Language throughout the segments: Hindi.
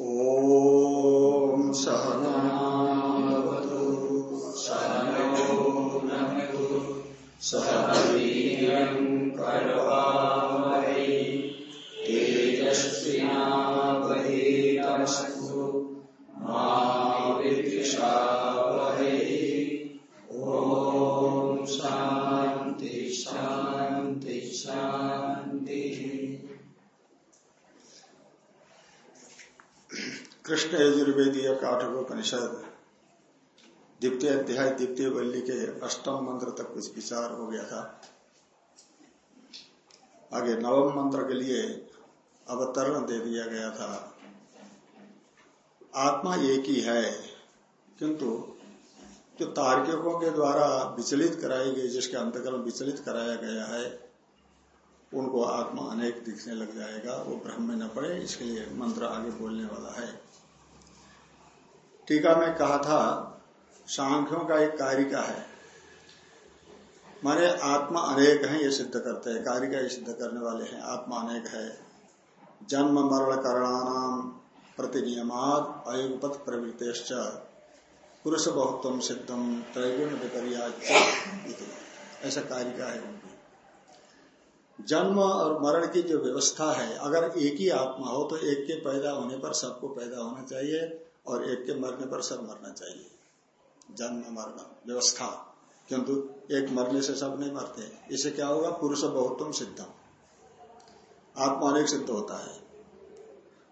ॐ सहनावतु सहनो नमतु सहवीर्यं करवावहै तेजस्विनावधीतमस्तु कृष्ण यजुर्वेदीय काठकोपनिषद द्वितीय अध्याय द्वितीय वल्ली के अष्टम मंत्र तक कुछ विचार हो गया था। आगे नवम मंत्र के लिए अवतरण दे दिया गया था। आत्मा एक ही है, किंतु जो तार्किकों के द्वारा विचलित कराई गई, जिसके अंतकरण विचलित कराया गया है, उनको आत्मा अनेक दिखने लग जाएगा, वो भ्रम में न पड़े, इसके लिए मंत्र आगे बोलने वाला है। टीका में कहा था, सांख्यों का एक कारिका है? माने आत्मा अनेक है, ये सिद्ध करते हैं कारिका ये सिद्ध करने वाले हैं? आत्मा अनेक है। जन्म, मरण, करणानाम, प्रतिनियमात, अयुगपत प्रवृत्त पुरुष बहुत्व सिद्धम त्रैगुण विपर्या ऐसा कारिका है? उनकी जन्म और मरण की जो व्यवस्था है, अगर एक ही आत्मा हो तो एक के पैदा होने पर सबको पैदा होना चाहिए। और एक के मरने पर सब मरना चाहिए। जन्म मरण व्यवस्था। किंतु एक मरने से सब नहीं मरते। इसे क्या होगा? पुरुष बहुत्तम सिद्धम। आत्मा अनेक सिद्ध होता है।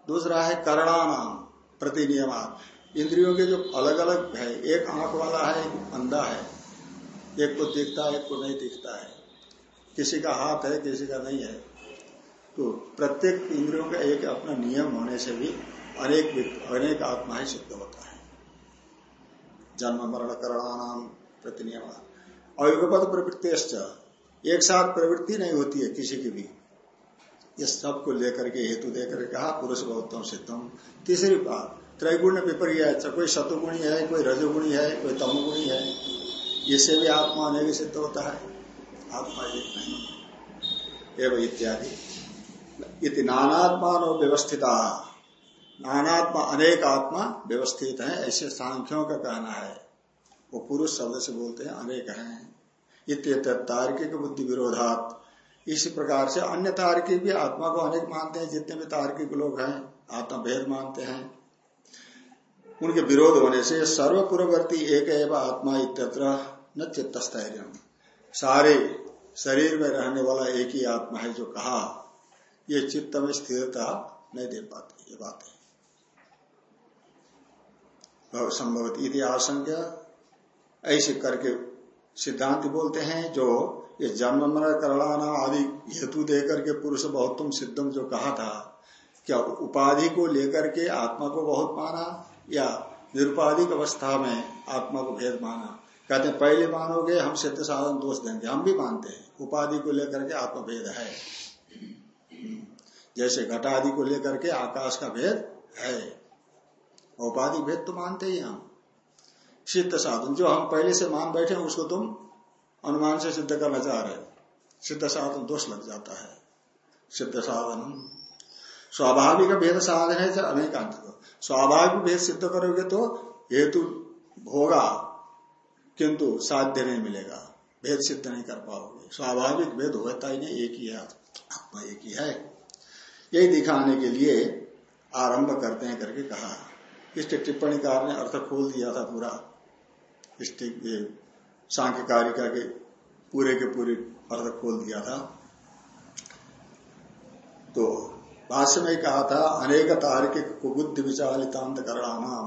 दूसरा है करणानाम प्रतिनियमान इंद्रियों के जो अलग अलग है, एक आँख वाला है एक अंधा है। एक को दिखता है, एक को नहीं दिखता है। किसी का हाथ है, किसी का नहीं है। तो प्रत्येक इंद्रियों का एक अपना नियम होने से भी अनेक अनेक आत्माएँ सिद्ध होता है। जन्म, मरण, करणानाम प्रतिनियम अयुगपद प्रवृत्ति एक साथ प्रवृत्ति नहीं होती है किसी की भी। इस सबको लेकर के हेतु देकर कहा, पुरुष बहुतम सिद्धम। तीसरी बात त्रैगुण विपर्य कोई शतुगुणी है, कोई रजोगुणी है, कोई तमोगुणी है, इससे भी आत्मा अनेक सिद्ध होता है। आत्मा एक नहीं एवं इत्यादि। इति नानात्मा व्यवस्थिता। नानात्मा, अनेक आत्मा व्यवस्थित है, ऐसे सांख्यों का कहना है। वो पुरुष शब्द से बोलते हैं, अनेक हैं। इत तार्किक बुद्धि विरोधात। इसी प्रकार से अन्य तार्किक भी आत्मा को अनेक मानते हैं, जितने भी तार्किक लोग हैं आत्मा भेद मानते हैं। उनके विरोध होने से सर्वपूर्ववर्ती एक एवं आत्मा इत्यत्र न चित्तस्थैर्य सारे शरीर में रहने वाला एक ही आत्मा है जो कहा, ये चित्त में स्थिरता नहीं दे पाती, ये बात है। संभवत इति आशंका ऐसे करके सिद्धांत बोलते हैं, जो ये जन्म मरण करणाना आदि हेतु देकर के पुरुष बहुतम सिद्धम जो कहा था, क्या उपाधि को लेकर के आत्मा को बहुत माना, या निरुपाधिक अवस्था में आत्मा को भेद माना? कहते हैं, पहले मानोगे, हम सिद्ध साधन दोष देंगे। हम भी मानते हैं, उपाधि को लेकर के आत्मा भेद है। जैसे घटादि को लेकर के आकाश का भेद है। उपाधि भेद तो मानते ही हम। सिद्ध साधन, जो हम पहले से मान बैठे हैं, उसको तुम अनुमान से सिद्ध करना चाह रहे हो। सिद्ध साधन दोष लग जाता है। सिद्ध साधन। स्वाभाविक भेद साधन है अनेकांत स्वाभाविक भेद सिद्ध करोगे तो हेतु होगा किंतु साध्य नहीं मिलेगा। भेद सिद्ध नहीं कर पाओगे। स्वाभाविक भेद होता ही नहीं, एक ही है, आत्मा एक ही है। यही दिखाने के लिए आरंभ करते हैं करके कहा इसके टिप्पणीकार ने अर्थ खोल दिया था पूरा। सांख्य कारिका के पूरे के पूरे अर्थ खोल दिया था। तो भाष्य में कहा था, अनेक तार्किक कुबुद्धि विचालितांत करणाम।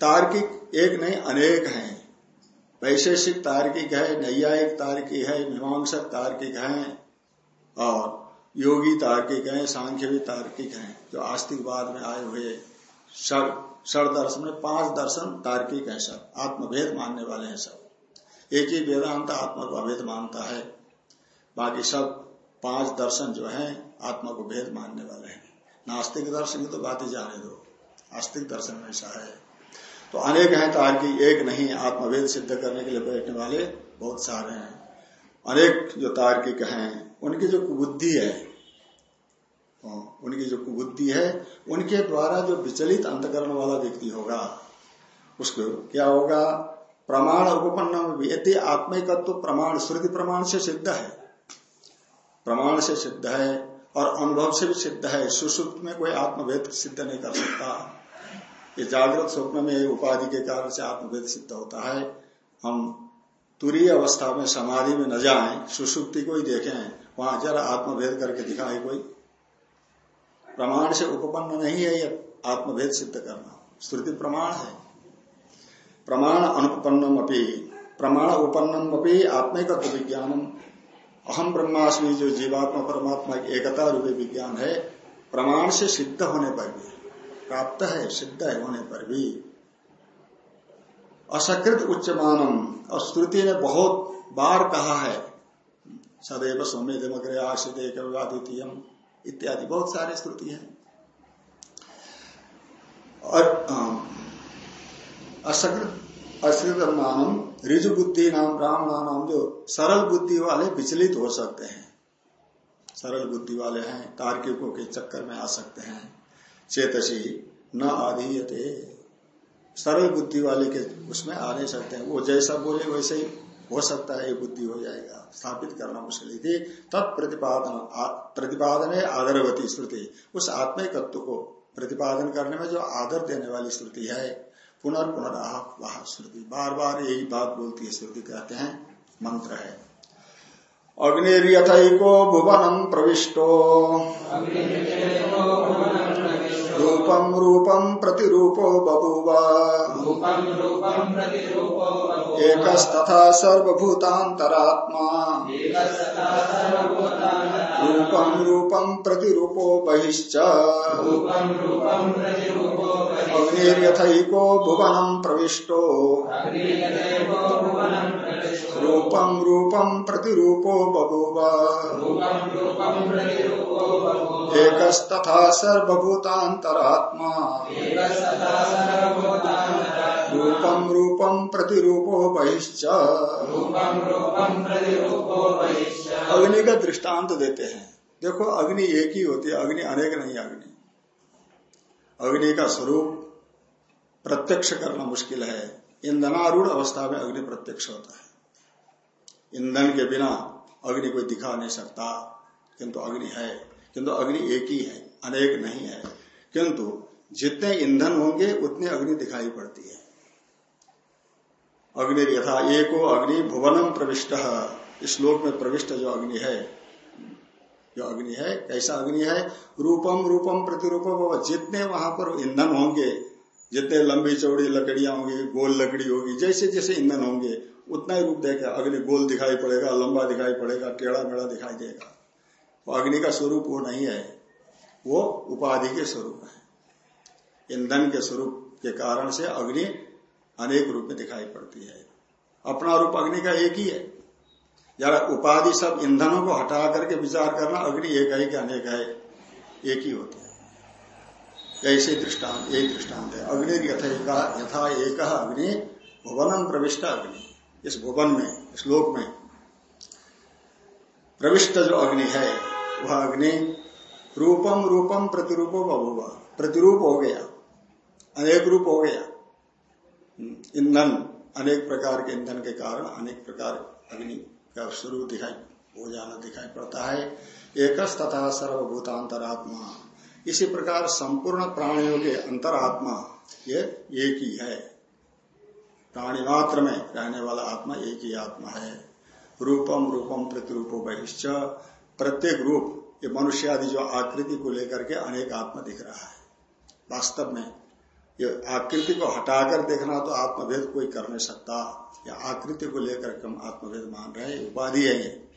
तार्किक एक नहीं, अनेक हैं। वैशेषिक तार्किक है, नैयायिक तार्किक है, मीमांसक तार्किक है, और योगी तार्किक है सांख्य भी तार्किक है, जो आस्तिकवाद में आए हुए षड दर्शन में पाँच दर्शन तार्किक है सब, आत्मभेद मानने वाले हैं सब। एक ही वेदांत आत्मा को अभेद मानता है। बाकी सब पाँच दर्शन जो है, आत्मा को भेद मानने वाले हैं। नास्तिक दर्शन की तो बातें जाने दो। आस्तिक दर्शन ऐसा है। तो अनेक हैं तार्किक, एक नहीं, आत्मभेद सिद्ध करने के लिए बैठने वाले बहुत सारे हैं। अनेक जो तार्किक हैं, उनकी जो बुद्धि है उनकी जो कुबुद्धि है, उनके द्वारा जो विचलित अंतकरण वाला व्यक्ति होगा, उसको क्या होगा? प्रमाण उपपन्न यदि आत्मिकत्व प्रमाण, श्रुति प्रमाण से सिद्ध है, प्रमाण से सिद्ध है, और अनुभव से भी सिद्ध है सुसुप्त में कोई आत्मभेद सिद्ध नहीं कर सकता। ये जागृत स्वप्न में उपाधि के कारण से आत्मभेद सिद्ध होता है। हम तुरीय अवस्था में समाधि में न जाए सुसुप्ति को ही देखें, वहाँ जरा आत्मभेद करके दिखाए कोई। प्रमाण से उपपन्न नहीं है ये आत्मभेद सिद्ध करना। श्रुति प्रमाण है। प्रमाण अनुपन्नम अपनी प्रमाण उपन्नम अपनी आत्मिकत्व विज्ञानम। अहम ब्रह्मास्मि, जो जीवात्मा, परमात्मा की एकता रूपी विज्ञान है, प्रमाण से सिद्ध होने पर भी, प्राप्त है, सिद्ध है होने पर भी। असकृत उच्च मानम और श्रुति ने बहुत बार कहा है, सदैव सौम्य आशित द्वितीय इत्यादि, बहुत सारे श्रुति हैं। और असकृत मानम रिजु बुद्धि नाम ब्राह्मणा नाम जो सरल बुद्धि वाले विचलित हो सकते हैं। सरल बुद्धि वाले हैं, तार्किकों के चक्कर में आ सकते हैं। चेतसी न आधीयते। सरल बुद्धि वाले के उसमें आ नहीं सकते हैं। वो जैसा बोले, वैसे ही हो सकता है, ये बुद्धि हो जाएगा। स्थापित करना मुश्किल थी तत्प्रतिपादन प्रतिपादन है आदरवती श्रुति। उस आत्मिक तत्व को प्रतिपादन करने में जो आदर देने वाली श्रुति है पुनर्पुनराह वह श्रुति। बार बार यही बात बोलती है श्रुति, कहते हैं, मंत्र है। अग्निर्यथको भुवनम प्रविष्टो। रूपम रूपम प्रतिरूपो बभूव। एकस्तथा सर्वभूतान्तरात्मा। रूपम रूपम प्रतिरूपो बहिश्च। अग्निर्यथको भुवनम प्रविष्टो। रूपम रूपम प्रतिरूपो बभूव। एकस्तथा रूपम प्रतिरूपो बहिश्च। अग्नि का दृष्टांत देते हैं। देखो, अग्नि एक ही होती है, अग्नि अनेक नहीं अग्नि। अग्नि का स्वरूप प्रत्यक्ष करना मुश्किल है। ईंधनारूढ़ अवस्था में अग्नि प्रत्यक्ष होता है। ईंधन के बिना अग्नि कोई दिखा नहीं सकता। किंतु अग्नि है। किंतु अग्नि एक ही है, अनेक नहीं है। किंतु जितने ईंधन होंगे, उतनी अग्नि दिखाई पड़ती है। अग्नि यथा एको अग्नि भुवनम प्रविष्ट। श्लोक में प्रविष्ट जो अग्नि है, जो अग्नि है, कैसा अग्नि है? रूपम रूपम प्रतिरूपम जितने वहाँ पर ईंधन होंगे, जितने लंबी चौड़ी लकड़ियाँ होंगी, गोल लकड़ी होगी, जैसे जैसे ईंधन होंगे, उतना ही रूप देगा। अग्नि गोल दिखाई पड़ेगा, लंबा दिखाई पड़ेगा, टेढ़ा मेढ़ा दिखाई देगा। वो अग्नि का स्वरूप वो नहीं है। वो उपाधि के स्वरूप है। ईंधन के स्वरूप के कारण से अग्नि अनेक रूप में दिखाई पड़ती है। अपना रूप अग्नि का एक ही है। जरा उपाधि सब ईंधनों को हटा करके विचार करना अग्नि एक है कि अनेक है, एक ही होती है। ऐसे दृष्टांत यही दृष्टांत है। अग्नि यथा यथा एक अग्नि भुवनम प्रविष्ट अग्नि। इस भुवन में श्लोक में प्रविष्ट जो अग्नि है, वह अग्नि रूपम रूपम प्रतिरूपो बबुआ प्रतिरूप हो गया। अनेक रूप हो गया। ईंधन, अनेक प्रकार के ईंधन के कारण अनेक प्रकार अग्नि का स्वरूप दिखाई हो जाना दिखाई पड़ता है। एक तथा सर्वभूतांतरात्मा। इसी प्रकार संपूर्ण प्राणियों के अंतरात्मा, ये एक ही है। प्राणी मात्र में रहने वाला आत्मा एक ही आत्मा है। रूपम रूपम प्रतिरूपो बहिश्च। प्रत्येक रूप ये मनुष्य आदि जो आकृति को लेकर के अनेक आत्मा दिख रहा है। वास्तव में ये आकृति को हटाकर देखना तो आत्मभेद कोई कर नहीं सकता। या आकृति को लेकर हम आत्मभेद मान रहे हैं उपाधि है ये।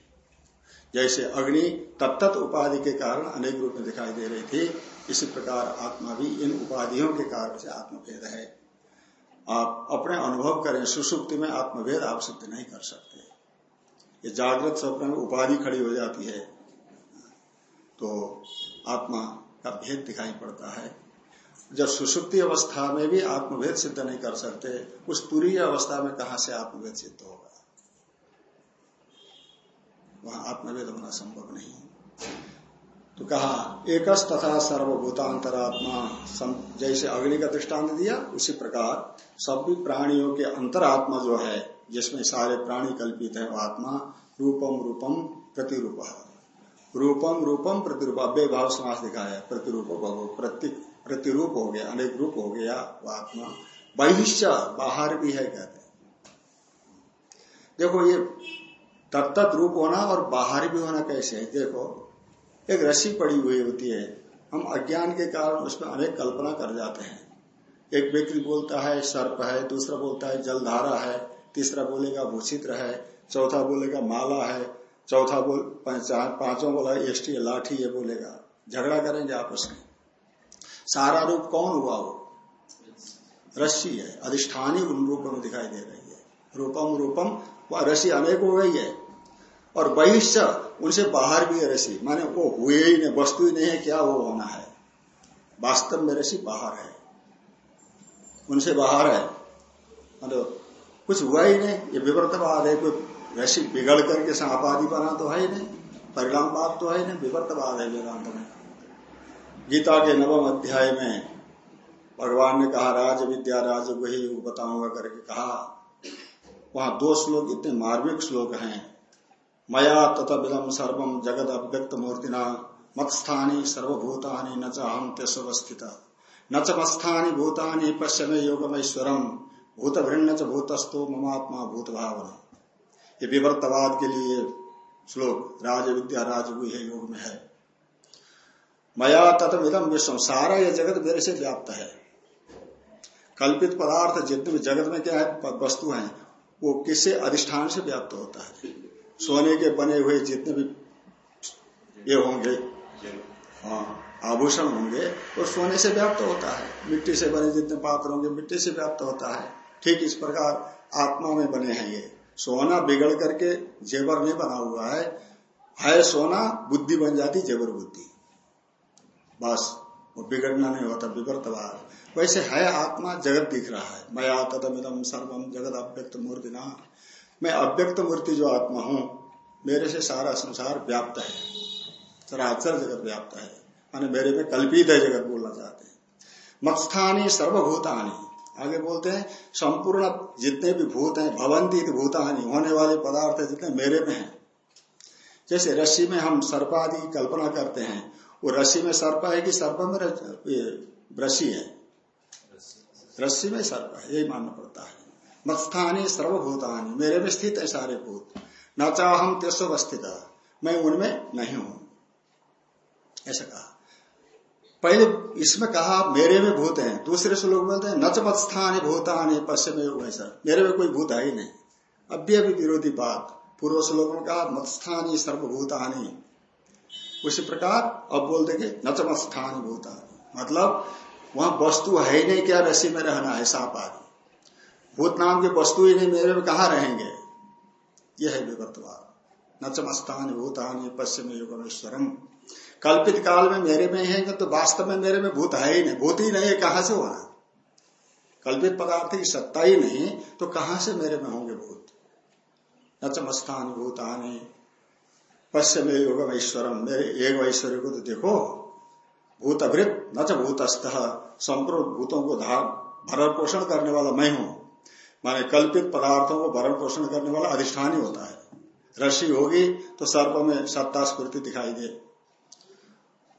जैसे अग्नि तत्त उपाधि के कारण अनेक रूप में दिखाई दे रही थी, इसी प्रकार आत्मा भी इन उपाधियों के कारण से आत्मभेद है। आप अपने अनुभव करें, सुसुप्ति में आत्मभेद आप सिद्ध नहीं कर सकते। ये जागृत स्वप्न में उपाधि खड़ी हो जाती है। तो आत्मा का भेद दिखाई पड़ता है। जब सुसुप्ति अवस्था में भी आत्मभेद सिद्ध नहीं कर सकते, उस तुरीय अवस्था में कहा से आत्मभेद सिद्ध होगा? वहाँ आत्मभेद होना संभव नहीं। तो कहा, एकस तथा सर्वभूतांतरात्मा जैसे अग्नि का दृष्टांत दिया, उसी प्रकार सभी प्राणियों के अंतरात्मा जो है, जिसमें सारे प्राणी कल्पित है, वो आत्मा, रूपम रूपम प्रतिरूप। रूपम रूपम प्रतिरूप अव्य भाव समास दिखाया प्रतिरूप प्रति, प्रतिरूप हो गया, अनेक रूप हो गया वो आत्मा। बहिष्य बाहर भी है कहते देखो ये तत्त रूप होना और बाहर भी होना कैसे है? देखो, एक रस्सी पड़ी हुई होती है। हम अज्ञान के कारण उसमें अनेक कल्पना कर जाते हैं। एक व्यक्ति बोलता है, सर्प है, दूसरा बोलता है, जलधारा है, तीसरा बोलेगा भूषित्र है, चौथा बोलेगा माला है चौथा बोल, पाँचों बोला एष्टी लाठी ये बोलेगा। झगड़ा करेंगे आपस में। सारा रूप कौन हुआ वो? रस्सी है। अधिष्ठानी उन रूपों में दिखाई दे रही है। रूपम रूपम, वह रस्सी अनेक हो गई है। और बहिष्य, उनसे बाहर भी है रसी माने वो हुए ही नहीं, वस्तु ही नहीं है, क्या वो होना है? वास्तव में रसी बाहर है। उनसे बाहर है। मतलब कुछ हुआ ही नहीं, ये विवर्तवाद है, कोई रसी बिगड़ करके सांप आदि बना तो है ही नहीं। बात तो है नहीं, विवर्तवाद है वेदांत में। गीता के नवम अध्याय में भगवान ने कहा, राज विद्या, राज वही बताऊँगा करके कहा, वहाँ दो श्लोक, इतने मार्मिक श्लोक हैं। मया तथा विदम सर्वम जगद अव्यक्त मूर्तिना, मत्स्थानी सर्वभूतानि न चाहम तेस्वस्थित न च मत्स्थानी भूतानि पश्चिमे योगमेश्वरम भूत भृण्य च भूतस्थो ममात्मा भूत भावना ये विवर्तवाद के लिए श्लोक राज विद्या राजगुह योग में है। मया तथम इदम विश्व सारा यह जगत मेरे से व्याप्त है। कल्पित पदार्थ जितने भी जगत में क्या है वस्तु है, वो किससे अधिष्ठान से व्याप्त होता है? सोने के बने हुए जितने भी ये होंगे हाँ आभूषण होंगे, वो सोने से व्याप्त होता है। मिट्टी से बने जितने पात्र होंगे, मिट्टी से व्याप्त होता है। ठीक इस प्रकार आत्मा में बने हैं ये। सोना बिगड़ करके जेवर नहीं बना हुआ है। है सोना, बुद्धि बन जाती, जेवर बुद्धि। बस, वो बिगड़ना नहीं होता विवर्तवाद वैसे है आत्मा, जगत दिख रहा है। मैं तदमिदम सर्वम जगत अव्यक्त मूर्ति ना मैं अव्यक्त मूर्ति जो आत्मा हूँ, मेरे से सारा संसार व्याप्त है। चराचर जगत व्याप्त है। मेरे में कल्पित है जगत बोलना चाहते हैं। मत्स्थानी सर्वभूतानी। आगे बोलते हैं, संपूर्ण जितने भी भूत हैं भवंती भूतानी, होने वाले पदार्थ जितने मेरे में हैं। जैसे रस्सी में हम सर्पादि कल्पना करते हैं, वो रस्सी में सर्प है कि सर्प में रस्सी है? रस्सी में सर्प है, यही मानना पड़ता है। मत्स्थानी सर्वभूतानी, मेरे में स्थित है सारे भूत। न चाहम तेस्व स्थित मैं उनमें नहीं हूँ। ऐसा कहा। पहले इसमें कहा, मेरे में भूत हैं, दूसरे लोग बोलते हैं नच मत्स्थानी भूतानी पश्चिम वैसा मेरे में कोई भूत है ही नहीं। अभी विरोधी बात। पूर्व श्लोक में कहा, मतस्थानी सर्वभूतानी। उसी प्रकार अब बोल देंगे नचमस्थानी भूतानी। मतलब वहाँ वस्तु है ही नहीं, क्या रसी में रहना है, साप आदि। भूत नाम की वस्तु ही नहीं, मेरे में कहा रहेंगे? यह है विवर्तवाद। नचमस्थान भूतानी पश्चिम युगमेश्वरम। कल्पित काल में मेरे में है तो वास्तव में मेरे में भूत है ही नहीं। भूत ही नहीं है, कहाँ से होना? कल्पित पदार्थ की सत्ता ही नहीं तो कहाँ से मेरे में होंगे भूत? न नचमस्थान भूतानी पश्चिम योगम ऐश्वरम मेरे एक ऐश्वर्य को तो देखो भूतभृत न च भूतस्थ संपूर्ण भूतों को धार, भरण पोषण करने वाला मैं हूँ। माने कल्पित पदार्थों को भरण पोषण करने वाला अधिष्ठान ही होता है। रशी होगी तो सर्प में सत्ता स्फूर्ति दिखाई दे।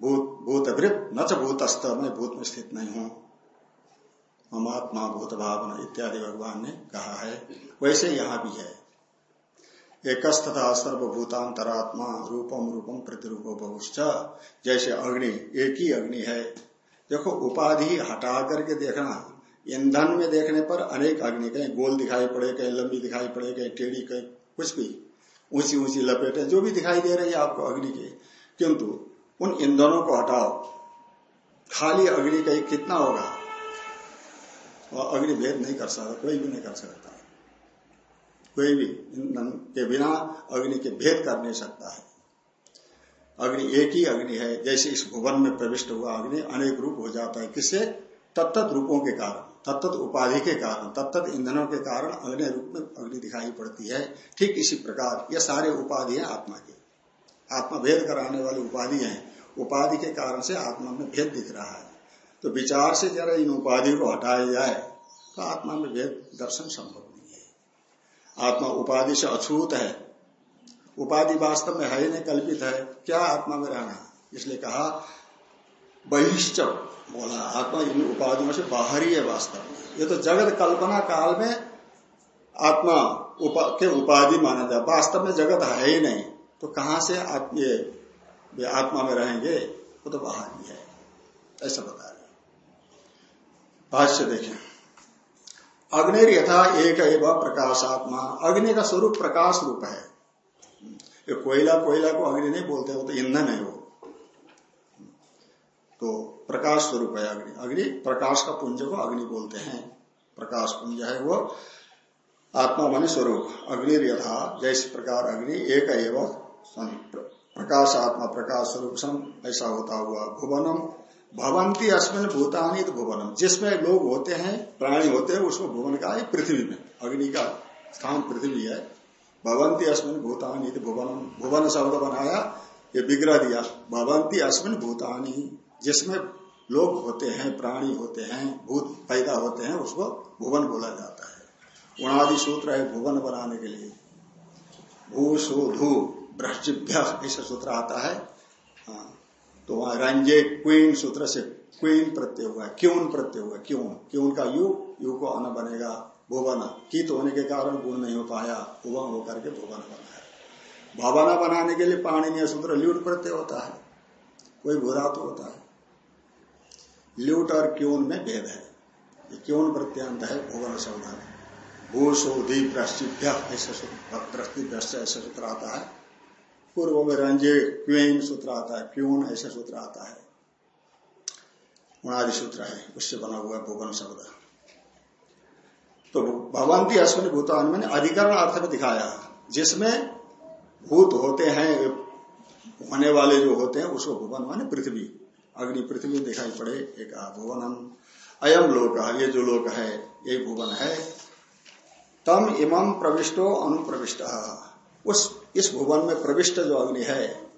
भूत भूतभृत न च भूतस्थ मैं भूत में स्थित नहीं हूँ। ममात्मा, भूत भावना इत्यादि भगवान ने कहा है। वैसे यहाँ भी है। एकस्तथा सर्वभूतांतरात्मा, रूपम रूपम प्रतिरूप बहुश्च जैसे अग्नि, एक ही अग्नि है। देखो, उपाधि हटा करके देखना। ईंधन में देखने पर अनेक अग्नि, कहीं गोल दिखाई पड़े, कहीं लंबी दिखाई पड़े, कहीं टेढ़ी, कहीं कुछ भी। ऊँची ऊँची लपेटे, जो भी दिखाई दे रही है आपको अग्नि के। किंतु उन ईंधनों को हटाओ। खाली अग्नि कहीं कितना होगा? वह अग्नि भेद नहीं कर सकता, कोई भी नहीं कर सकता। कोई भी ईंधन के बिना अग्नि के भेद कर नहीं सकता है। अग्नि एक ही अग्नि है, जैसे इस भुवन में प्रविष्ट हुआ अग्नि अनेक रूप हो जाता है। किससे? तत्त रूपों के कारण तत्त उपाधि के कारण तत्त ईंधनों के कारण अग्नि रूप में अग्नि दिखाई पड़ती है। ठीक इसी प्रकार, ये सारे उपाधि है आत्मा की। आत्मा भेद कराने वाली उपाधि है। उपाधि के कारण से आत्मा में भेद दिख रहा है। तो विचार से जरा इन उपाधि को हटाया जाए तो आत्मा में भेद दर्शन संभव नहीं है। आत्मा उपाधि से अछूत है। उपाधि वास्तव में है नहीं कल्पित है। क्या आत्मा में रहना इसलिए कहा बहिश्च बोला आत्मा इन उपाधियों से बाहर ही है वास्तव में। ये तो जगत कल्पना काल में आत्मा उपा, के उपाधि माना जाए वास्तव में जगत है ही नहीं। तो कहाँ से आप ये आत्मा में रहेंगे, वो तो बाहर ही है। ऐसा बता रहे भाष्य देखें। अग्नि यथा एक एवं प्रकाश आत्मा अग्नि का स्वरूप प्रकाश रूप है। ये कोयला कोयला को अग्नि नहीं बोलते, वो तो ईंधन है वो। तो प्रकाश स्वरूप है अग्नि। अग्नि प्रकाश का पुंज को अग्नि बोलते हैं। प्रकाश पुंज है वो। आत्मा मान स्वरूप। अग्नि यथा, जैसे प्रकार अग्नि, एक एवं प्रकाश आत्मा प्रकाश स्वरूप सम ऐसा होता हुआ भुवनम। भवंती अस्मिन भूतानी तो भुवनम। जिसमें लोग होते हैं, प्राणी होते हैं, उसको भुवन का है पृथ्वी में। अग्नि का स्थान पृथ्वी है। भवंती अस्मिन भूतानी तो भुवनम। भुवन शब्द बनाया, ये विग्रह दिया। भवंती अस्मिन भूतानी, जिसमें लोग होते हैं, प्राणी होते हैं, भूत पैदा होते हैं, उसको भुवन बोला जाता है। गुणादि सूत्र है भुवन बनाने के लिए। भू सो धू। भ्रष्टिभ्य ऐसा सूत्र आता है। हाँ तो वहाँ रंजे क्वीन सूत्र से क्वीन प्रत्यय हुआ क्यों प्रत्यय हुआ क्यों क्यों का यु यु को अन बनेगा, भुवन। कित होने के कारण गुण नहीं हो पाया, भुवन होकर के भुवन बना है। भवना बनाने के लिए पाणनीय सूत्र ल्यूट प्रत्यय होता है। कोई भूधातु तो होता है। ल्यूट और क्यून में भेद है। क्यून प्रत्यांत है, भुवन शब्द भूषोधि प्रश्चिभ्य ऐसा सूत्र आता है। पूर्व में रंजे क्वेन सूत्र आता है, क्यून ऐसा सूत्र आता है। उनादि सूत्र है, उससे बना हुआ भुवन शब्द। तो भगवंती अश्विन भूतान मैंने अधिकरण अर्थ में दिखाया जिसमें भूत होते हैं, होने वाले जो होते हैं, उसको भुवन माने पृथ्वी। अग्नि पृथ्वी दिखाई पड़े, एक भुवनम अयम लोक, ये जो लोक है, ये भुवन है। तम इमम प्रविष्टो अनुप्रविष्ट। उस इस भुवन में प्रविष्ट जो अग्नि है,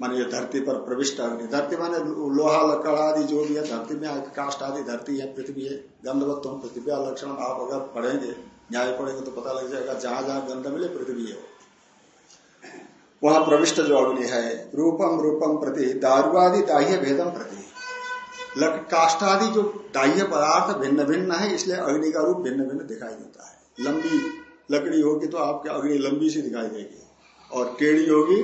माने ये धरती पर प्रविष्ट अग्नि, धरती माने लोहा, लकड़ आदि जो भी है, धरती में काष्ट आदि, धरती है, पृथ्वी है, गंधवत्व पृथ्वी लक्षण आप अगर पढ़ेंगे न्याय पढ़ेंगे तो पता लग जाएगा जहाँ जहाँ गंध मिले पृथ्वी है वहाँ प्रविष्ट जो अग्नि है, रूपम रूपम प्रति दारुआदि दाह्य भेदम प्रति। काष्ठादि जो दाह्य पदार्थ भिन्न भिन्न है, इसलिए अग्नि का रूप भिन्न भिन्न दिखाई देता है। लंबी लकड़ी होगी तो आपकी अग्नि लंबी सी दिखाई देगी। और टेढ़ी होगी,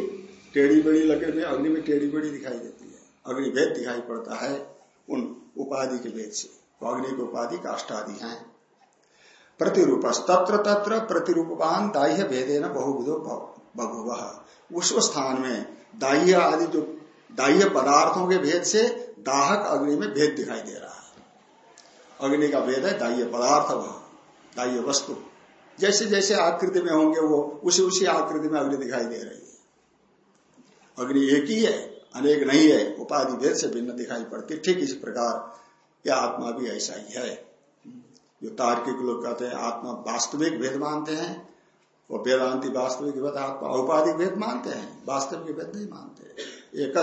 टेढ़ी बड़ी लकड़ी में अग्नि में टेढ़ी बड़ी दिखाई देती है। अग्नि भेद दिखाई पड़ता है उन उपाधि के भेद से। तो अग्नि की उपाधि काष्ठादि है। प्रतिरूप तत्र तत्र प्रतिरूपवान दाह्य भेदे न बहुविधो बभुव। उस स्थान में दाह्य आदि जो दाह्य पदार्थों के भेद से दाहक अग्नि में भेद दिखाई दे रहा है। अग्नि का भेद है दाह्य पदार्थ वह, दाह्य वस्तु। जैसे जैसे आकृति में होंगे वो, उसी उसी आकृति में अग्नि दिखाई दे रही है। अग्नि एक ही है, अनेक नहीं है, उपाधि भेद से भिन्न दिखाई पड़ती ठीक इस प्रकार यह आत्मा भी ऐसा ही है। जो तार्किक लोग कहते हैं, आत्मा वास्तविक भेद मानते हैं, वो वेदांति वास्तविक भेद, आत्मा औपाधिक भेद मानते हैं, वास्तविक भेद नहीं मानते। एक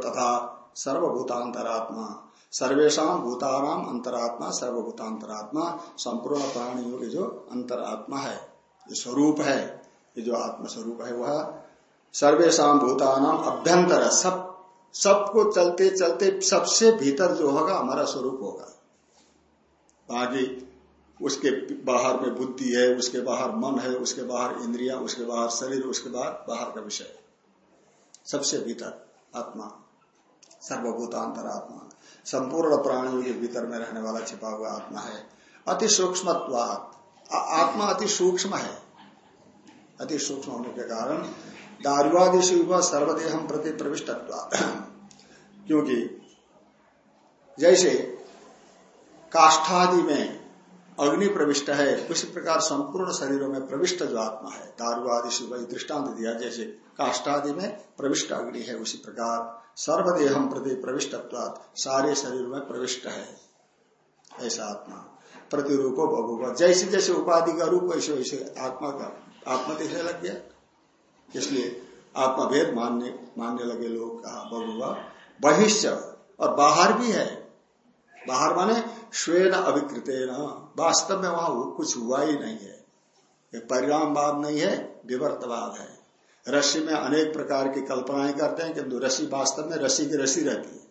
तथा सर्वभूतांतरात्मा सर्वेशा भूताराम अंतरात्मा, सर्वभूतांतरात्मा, संपूर्ण प्राणियों के जो अंतरात्मा है जो स्वरूप है, ये जो आत्म स्वरूप है वह सर्वेशा भूतानाम अभ्यंतर सब, सबको चलते चलते सबसे भीतर जो होगा, हमारा स्वरूप होगा। बाकी उसके बाहर में बुद्धि है, उसके बाहर मन है, उसके बाहर इंद्रिया, उसके बाहर शरीर, उसके बाहर बाहर का विषय। सबसे भीतर आत्मा सर्वभूतांतर आत्मा संपूर्ण प्राणियों के भीतर में रहने वाला छिपा हुआ आत्मा है। अति सूक्ष्म आत्मा अति सूक्ष्म है। अति सूक्ष्म होने के कारण दारुवादि सर्वदेह प्रति प्रविष्ट क्योंकि जैसे काष्ठादि में अग्नि प्रविष्ट है, उसी प्रकार संपूर्ण शरीरों में प्रविष्ट जो आत्मा है दारू आदि से वही दृष्टांत दिया, जैसे काष्ठादि में प्रविष्ट अग्नि है, उसी प्रकार सर्वदेहम प्रति प्रविष्ट सारे शरीर में प्रविष्ट है, ऐसा आत्मा। प्रतिरूपो बभुव जैसे जैसे उपाधि का रूप, वैसे वैसे आत्मा का आत्मा दिखने लग गया। इसलिए आत्मा भेद मानने मानने लगे लोग, कहा बहुआ बहिश्च, और बाहर भी है। बाहर माने स्वेन अभिकृत वास्तव में वहाँ कुछ हुआ ही नहीं है। परिणामवाद नहीं है, विवर्तवाद है। रस्सी में अनेक प्रकार की कल्पनाएँ करते हैं, किंतु रस्सी वास्तव में रस्सी की रस्सी रहती है।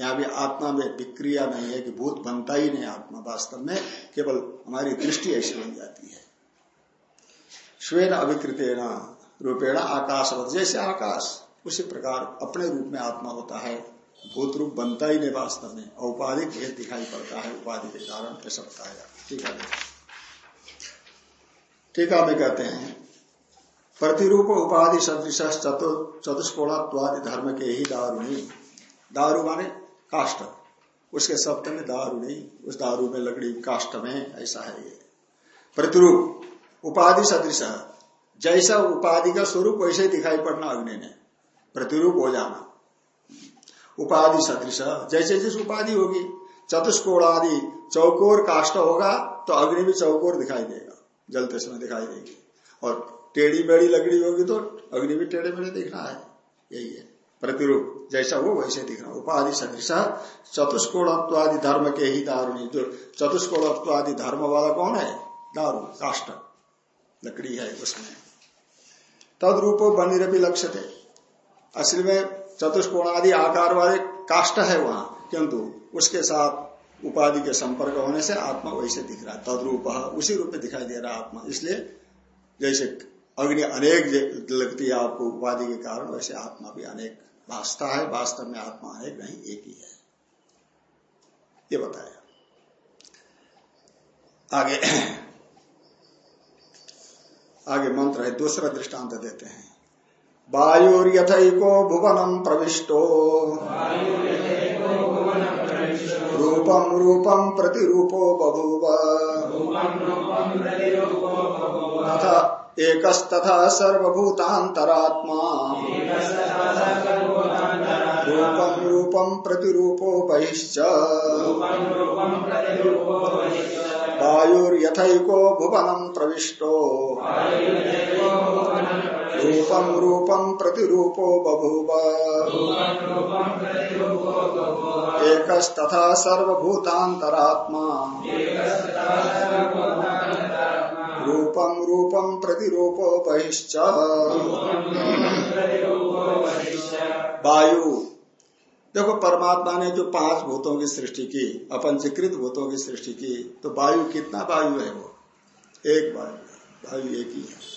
यहाँ भी आत्मा में विक्रिया नहीं है कि भूत बनता ही नहीं आत्मा वास्तव में, केवल हमारी दृष्टि ऐसी बन जाती है। स्वेन अभिकृत रूपेण आकाश जैसे आकाश, उसी प्रकार अपने रूप में आत्मा होता है। भूत रूप बनता ही नहीं वास्तव में, औपाधिक भेद दिखाई पड़ता है, उपाधि के कारण ऐसा बताया ठीक है ठीक है। कहते हैं प्रतिरूप उपाधि सदृश चतुष्कोणात्वादि धर्म के ही दारुणी दारू माने काष्ट उसके शब्द में दारुणी उस दारू में लकड़ी काष्ट में ऐसा है ये। प्रतिरूप उपाधि सदृश। जैसा उपाधि का स्वरूप वैसे दिखाई पड़ना अग्नि ने प्रतिरूप हो जाना। उपाधि सदृश। जैसे जैसे उपाधि होगी चतुष्कोण आदि चौकोर काष्ट होगा तो अग्नि भी चौकोर दिखाई देगा। जलते समय दिखाई देगी। और टेढ़ी मेढ़ी लकड़ी होगी तो अग्नि भी टेढ़े मेढ़े दिख रहा है। यही है। प्रतिरूप, जैसा हो वैसे दिखना उपाधि सदृश, चतुष्कोणत्वादि धर्म के ही दारुणी। जो चतुष्कोणत्वादि धर्म वाला कौन है? दारू काष्ट लकड़ी है उसमें। तद रूपो बनिरपी लक्ष्य थे असल में चतुष्कोणादि आकार वाले काष्ट है वहाँ, किंतु उसके साथ उपाधि के संपर्क होने से आत्मा वैसे दिख रहा है। तद्रूप उसी रूप में दिखाई दे रहा आत्मा। इसलिए जैसे अग्नि अनेक लगती है आपको उपाधि के कारण वैसे आत्मा भी अनेक भाषता है वास्तव में आत्मा अनेक नहीं एक ही है। ये बताया। आगे आगे मंत्र है दूसरा दृष्टांत देते हैं। वायुर्यथको भुवनम प्रविष्टो। रूपम रूपम प्रतिरूपो बभूव। तथा एकस्तथा सर्वभूतांतरात्मा रूपम रूपम प्रतिरूपो बहिश्च वायुर्यथको भुवनम प्रविष्टो। रूपम रूपम प्रतिरूपो बभूव। एकस्तथा सर्वभूतांतरात्मा रूपम रूपम प्रतिरूपो बहिश्च वायु। देखो, परमात्मा ने जो पाँच भूतों की सृष्टि की अपंचीकृत भूतों की सृष्टि की तो वायु कितना वायु है वो? एक वायु वायु एक ही है।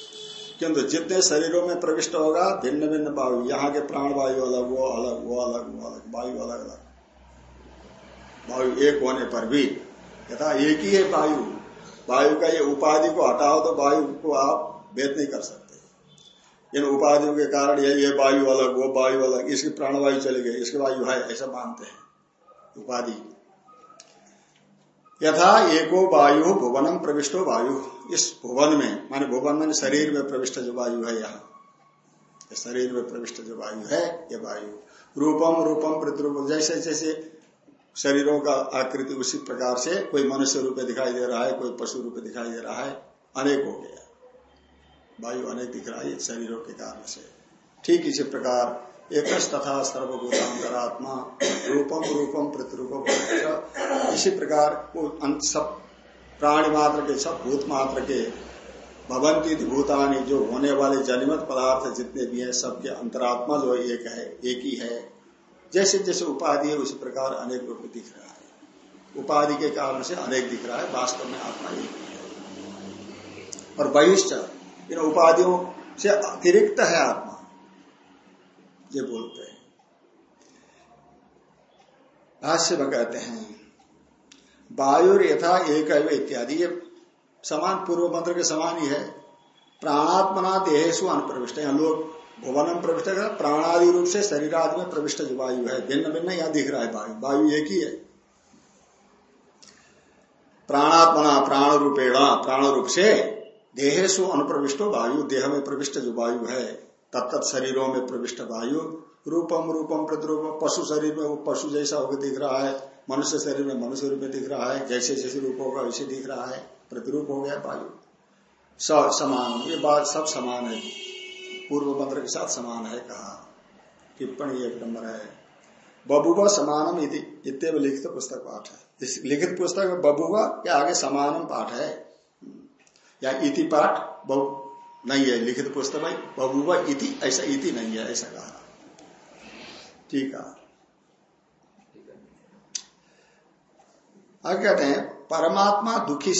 किंतु जितने शरीरों में प्रविष्ट होगा भिन्न भिन्न वायु, यहाँ के प्राण वायु अलग, वो अलग वो अलग वो अलग, वायु अलग अलग। वायु एक होने पर भी, यथा एक ही है वायु। वायु का ये उपाधि को हटाओ तो वायु को आप भेद नहीं कर सकते। इन उपाधियों के कारण ये ये वायु अलग, वो वायु अलग, इसकी प्राणवायु चले गए इसकी वायु है, ऐसा मानते हैं उपाधि। यथा एको वायु भुवनम प्रविष्टो वायु। इस भुवन में, माने भुवन में शरीर में प्रविष्ट जो वायु है यहाँ शरीर में प्रविष्ट जो वायु है, ये वायु। रूपम रूपम प्रतिरूप जैसे जैसे शरीरों का आकृति उसी प्रकार से कोई मनुष्य रूप दिखाई दे रहा है, कोई पशु रूप दिखाई दे रहा है। अनेक हो गया। वायु अनेक दिख रहा है शरीरों के कारण से। ठीक इसी प्रकार एक तथा सर्वभूतांतरात्मा रूपम रूपम प्रतिरूप इसी प्रकार वो सब प्राणी मात्र के, सब भूत मात्र के, भवंती भूतानी जो होने वाले जनिमत पदार्थ जितने भी हैं, सबके अंतरात्मा जो एक है, एक ही है। जैसे जैसे उपाधि है, उसी प्रकार अनेक रूप दिख रहा है। उपाधि के कारण से अनेक दिख रहा है, वास्तव में आत्मा एक ही और बहिष्ठ इन उपाधियों से अतिरिक्त है आत्मा, ये बोलते हैं। भाष्य में कहते हैं वायु यथा एक इत्यादि, ये समान पूर्व मंत्र के समान ही है। प्राणात्मना देहेशु अनुप्रविष्ट लोग भुवनम प्रविष्ट है प्राणादि रूप से शरीर आदि में प्रविष्ट जो वायु है, भिन्न भिन्न यहाँ दिख रहा है वायु। वायु एक ही है। प्राणात्मना प्राण रूपेणा प्राण रूप से देहेशु अनुप्रविष्टो वायु, देह में प्रविष्ट जो वायु है तत्त शरीरों में प्रविष्ट वायु, रूपम रूपम प्रतिरूप पशु शरीर में वो पशु जैसा होकर दिख रहा है, मनुष्य शरीर में मनुष्य रूप में दिख रहा है, जैसे जैसे रूप होगा वैसे दिख रहा है, प्रतिरूप हो गया वायु। समान, ये बात सब समान है। पूर्व मंत्र के साथ समान है कहा। टिप्पणी एक नंबर है। बबुआ समानम इतने लिखित पुस्तक पाठ है। इस लिखित पुस्तक में बबुआ के आगे समानम पाठ है। या इति पाठ बहु नहीं है। लिखित पुस्तक में बबुआ इति ऐसा इति नहीं है, ऐसा कहा। ठीक है। आगे कहते हैं, परमात्मा दुखी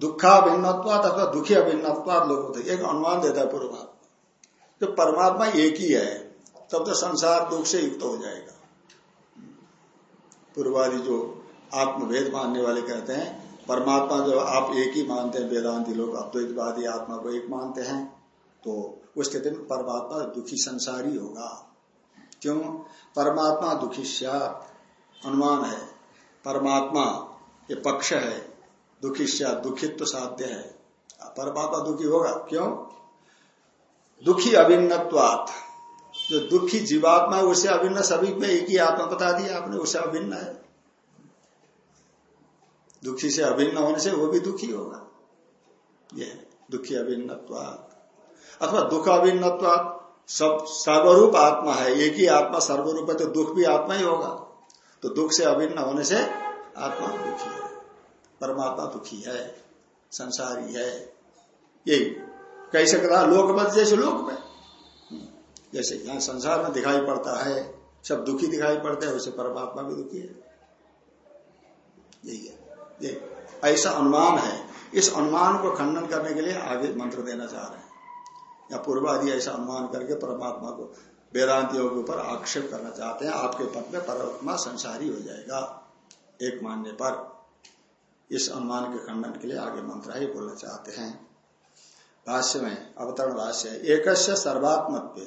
सियात दुखाभिन्नत्वाद अथवा दुखी अभिन्नत्वाद लोग एक अनुमान देता है पूर्वात्मा तो परमात्मा एक ही है, तब तो संसार दुख से युक्त हो जाएगा। पूर्वादि जो आत्मभेद मानने वाले कहते हैं, परमात्मा जो आप एक ही मानते हैं, वेदांति लोग अद्वैतवादी आत्मा को एक मानते हैं तो उस स्थिति में परमात्मा दुखी संसारी होगा। क्यों? परमात्मा दुखी अनुमान है। परमात्मा ये पक्ष है। दुखी दुखित तो साध्य है। परमात्मा दुखी होगा? क्यों? दुखी अभिन्नत्वात। जो दुखी जीवात्मा है, उसे अभिन्न सभी में एक ही आत्मा बता दिया आपने, उसे अभिन्न है। दुखी से अभिन्न होने से वो भी दुखी होगा। ये दुखी अभिन्नत्वात। अथवा दुख अभिन्नत्वात, सब सर्वरूप आत्मा है, एक ही आत्मा, सर्वरूप है तो दुख भी आत्मा ही होगा। तो दुख से अभिन्न होने से आत्मा दुखी है। परमात्मा दुखी है, संसारी है। यही कैसे कहा लोक मत, जैसे लोक में। जैसे यहाँ संसार में दिखाई पड़ता है, सब दुखी दिखाई पड़ते हैं, वैसे परमात्मा भी दुखी है। यही है। ये ऐसा अनुमान है। इस अनुमान को खंडन करने के लिए आगे मंत्र देना चाह रहे हैं। या पूर्वादि ऐसा अनुमान करके परमात्मा को वेदांतियों के ऊपर आक्षेप करना चाहते हैं। आपके पद में परमात्मा संसारी हो जाएगा, एक मानने पर। इस अनुमान के खंडन के लिए आगे मंत्र ही बोलना चाहते हैं। भाष्य में, अवतरण भाष्य एक सर्वात्मत्व।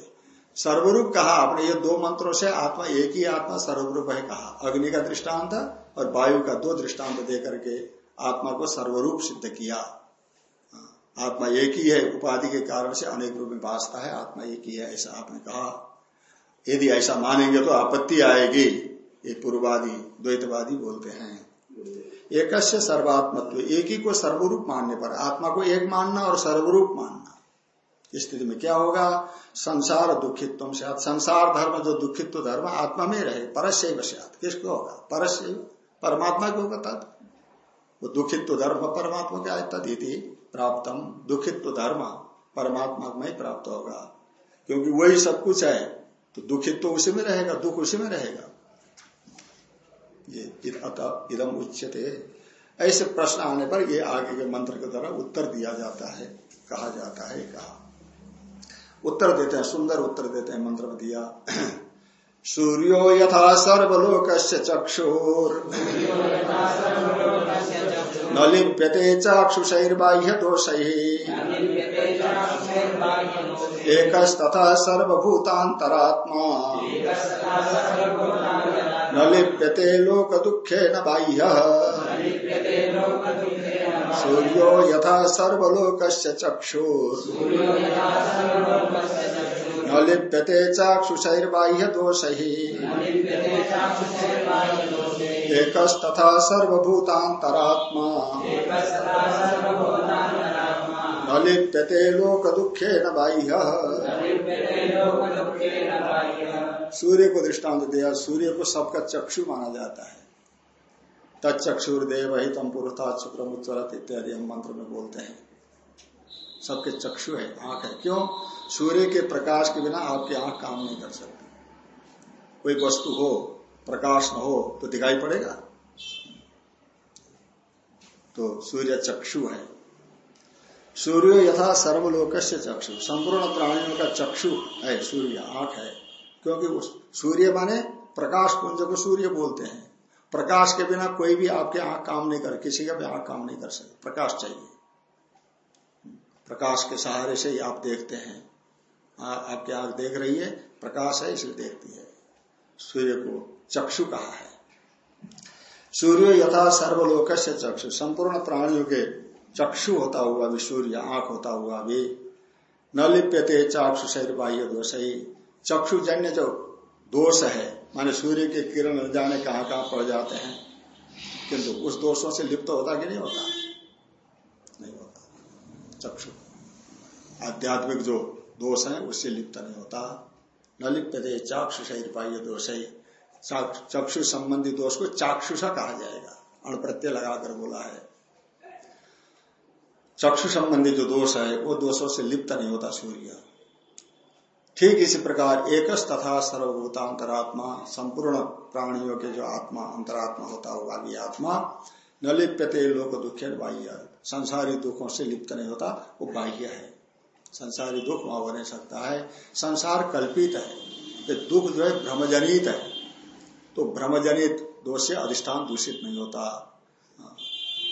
सर्वरूप कहा आपने, ये दो मंत्रों से आत्मा, एक ही आत्मा सर्वरूप है कहा। अग्नि का दृष्टांत और वायु का दो दृष्टांत दे करके आत्मा को सर्वरूप सिद्ध किया। आत्मा एक ही है, उपाधि के कारण से अनेक रूप में भाषता है, आत्मा एक ही है, ऐसा आपने कहा। यदि ऐसा मानेंगे तो आपत्ति आएगी। ये पूर्ववादी द्वैतवादी बोलते हैं। एक सर्वात्मत्व, एक ही को सर्वरूप मानने पर, आत्मा को एक मानना और सर्वरूप मानना। स्थिति में क्या होगा? संसार दुखित्व से संसार धर्म जो दुखित्व धर्म, आत्मा में रहे परस्य किसको होगा? परस्य परमात्मा को होगा तद। वो दुखित्व धर्म परमात्मा क्या है तद प्राप्तम। दुखित्व धर्म परमात्मा में ही प्राप्त होगा। क्योंकि वही सब कुछ है तो दुखित तो उसी में रहेगा, दुख उसी में रहेगा। ये इदम उच्चते ऐसे प्रश्न आने पर ये आगे के मंत्र के द्वारा उत्तर दिया जाता है, कहा जाता है, कहा। उत्तर देते हैं, सुंदर उत्तर देते हैं मंत्र में दिया। सूर्यो यथा सर्वलोक चक्षुर न लिप्यते चाक्षुषैर्बाह्य दोष एकस्तथा सर्वभूतांतरात्मा न लिप्यते लोक दुखे न बाह्य। सूर्यो यथा सर्वलोक चक्षुर लिप्यते चाक्षुषैर्बाह्य दोष। एकस्तथा सर्वभूतांतरात्मा न लिप्यते लोक दुखे न बाह्य। सूर्य को दृष्टांत दिया, सूर्य को सबका चक्षु माना जाता है। तत्चक्षुर्देव ही तम पुरुषता शुक्रमुच्चरत इत्यादि हम मंत्र में बोलते हैं। सबके चक्षु है, आँख है। क्यों? सूर्य के प्रकाश के बिना आपकी आँख काम नहीं कर सकती। कोई वस्तु हो, प्रकाश न हो तो दिखाई पड़ेगा। तो सूर्य चक्षु है। सूर्य यथा सर्वलोक से चक्षु, संपूर्ण प्राणियों का चक्षु है, सूर्य, आँख है। क्योंकि उस सूर्य माने प्रकाश पुंज को सूर्य बोलते हैं। प्रकाश के बिना कोई भी आपके आँख काम नहीं कर, किसी का भी आँख काम नहीं कर सकते। प्रकाश चाहिए। प्रकाश के सहारे से ही आप देखते हैं। आपकी आँख देख रही है, प्रकाश है, इसलिए देखती है। सूर्य को चक्षु कहा है। सूर्य यथा सर्वलोक से चक्षु। संपूर्ण प्राणियों के चक्षु होता हुआ भी, सूर्य आँख होता हुआ भी, न लिप्यते चाक्षु शरीर बाह्य दोष। ही चक्षुजन्य जो दोष है, माने सूर्य के किरण जाने कहाँ कहाँ पड़ जाते हैं, किंतु उस दोषों से लिप्त होता कि नहीं होता? नहीं होता। चक्षु। आध्यात्मिक जो दोष है, उससे लिप्त नहीं होता। न लिप्त थे, चाक्षुष बाह्य दोष है। चक्षु संबंधी दोष को चाक्षुषा कहा जाएगा। अण प्रत्यय लगाकर बोला है। चक्षु संबंधी जो दोष है, वो दोषों से लिप्त नहीं होता सूर्य। ठीक इसी प्रकार एकस तथा सर्वभूता अंतरात्मा संपूर्ण प्राणियों के जो आत्मा, अंतरात्मा होता होगा भी आत्मा। न लिप्यते लोक दुखे बाह्य। संसारी दुखों से लिप्त नहीं होता, वो बाह्य है। संसारी दुख वहाँ हो नहीं सकता है। संसार कल्पित है ये दुख जो है भ्रमजनित है। तो भ्रमजनित दोष से अधिष्ठान दूषित नहीं होता।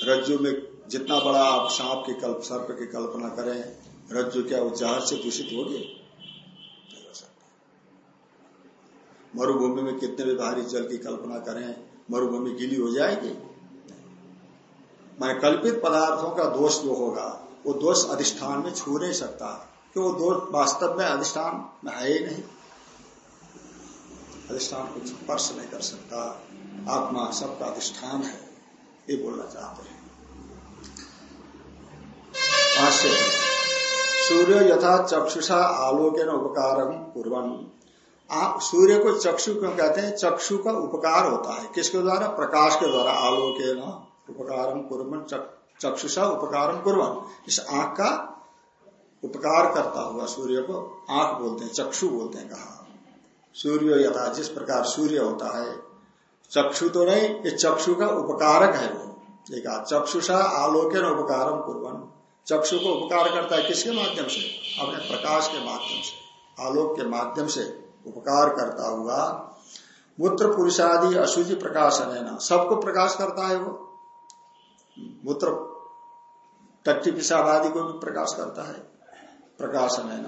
रज्जु में जितना बड़ा आप सांप की कल्प, सर्प की कल्पना करें, रज्जु क्या जहर से दूषित होगी? मरुभूमि में कितने भी भारी जल की कल्पना करें, मरुभूमि गीली हो जाएगी? मैं कल्पित पदार्थों का दोष जो होगा वो दोष अधिष्ठान में छू नहीं सकता, कि वो दोष वास्तव में अधिष्ठान में है ही नहीं। अधिष्ठान को स्पर्श नहीं कर सकता। आत्मा सबका अधिष्ठान है, ये बोलना चाहते हैं। भाष्य सूर्य यथा चक्षुषा आलोकन उपकार आप सूर्य को चक्षु क्यों कहते हैं? चक्षु का उपकार होता है। किसके द्वारा? प्रकाश के द्वारा आलोकन उपकार पूर्वन चक्षुषा उपकार पूर्वन इस आँख का उपकार करता हुआ सूर्य को आँख बोलते हैं, चक्षु बोलते हैं कहा। सूर्य यथा, जिस प्रकार सूर्य होता है, चक्षु तो नहीं ये चक्षु का उपकारक है वो। एक चक्षुषा आलोकन उपकारम कुर्बन चक्षु को उपकार करता है किसके माध्यम से? अपने प्रकाश के माध्यम से। आलोक के माध्यम से उपकार करता हुआ मूत्र पुरुषादि अशुचि प्रकाश है ना सबको प्रकाश करता है वो। मूत्र टट्टी पिशाब आदि को भी प्रकाश करता है। प्रकाशन है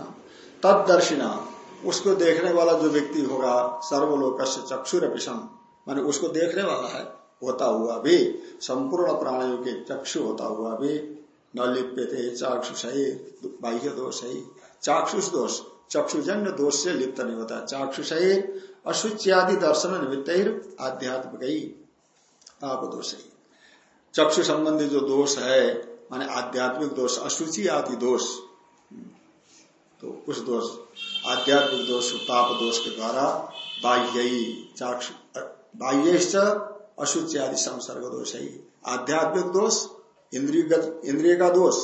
तदर्शिना उसको देखने वाला जो व्यक्ति होगा सर्वलोक से चक्षुर पिशम माने उसको देखने वाला है, होता हुआ भी, संपूर्ण प्राणियों के चक्षु होता हुआ भी, न लिप्य थे चाक्षुष बाह्य दोष है चाक्षुष दोष, चक्षुजन्य दोष से लिप्त नहीं होता। चाक्षु चाक्षुष अशुच्यादि दर्शन निमित्त आध्यात्मिक पाप दोष। चक्षु संबंधी जो दोष है माने आध्यात्मिक दोष, अशुचि आदि दोष। तो उस दोष, आध्यात्मिक दोष, पाप दोष के द्वारा बाह्य चाक्षु बाह्य अशुचि आदि संसर्ग दोष है आध्यात्मिक दोष इंद्रिय का दोष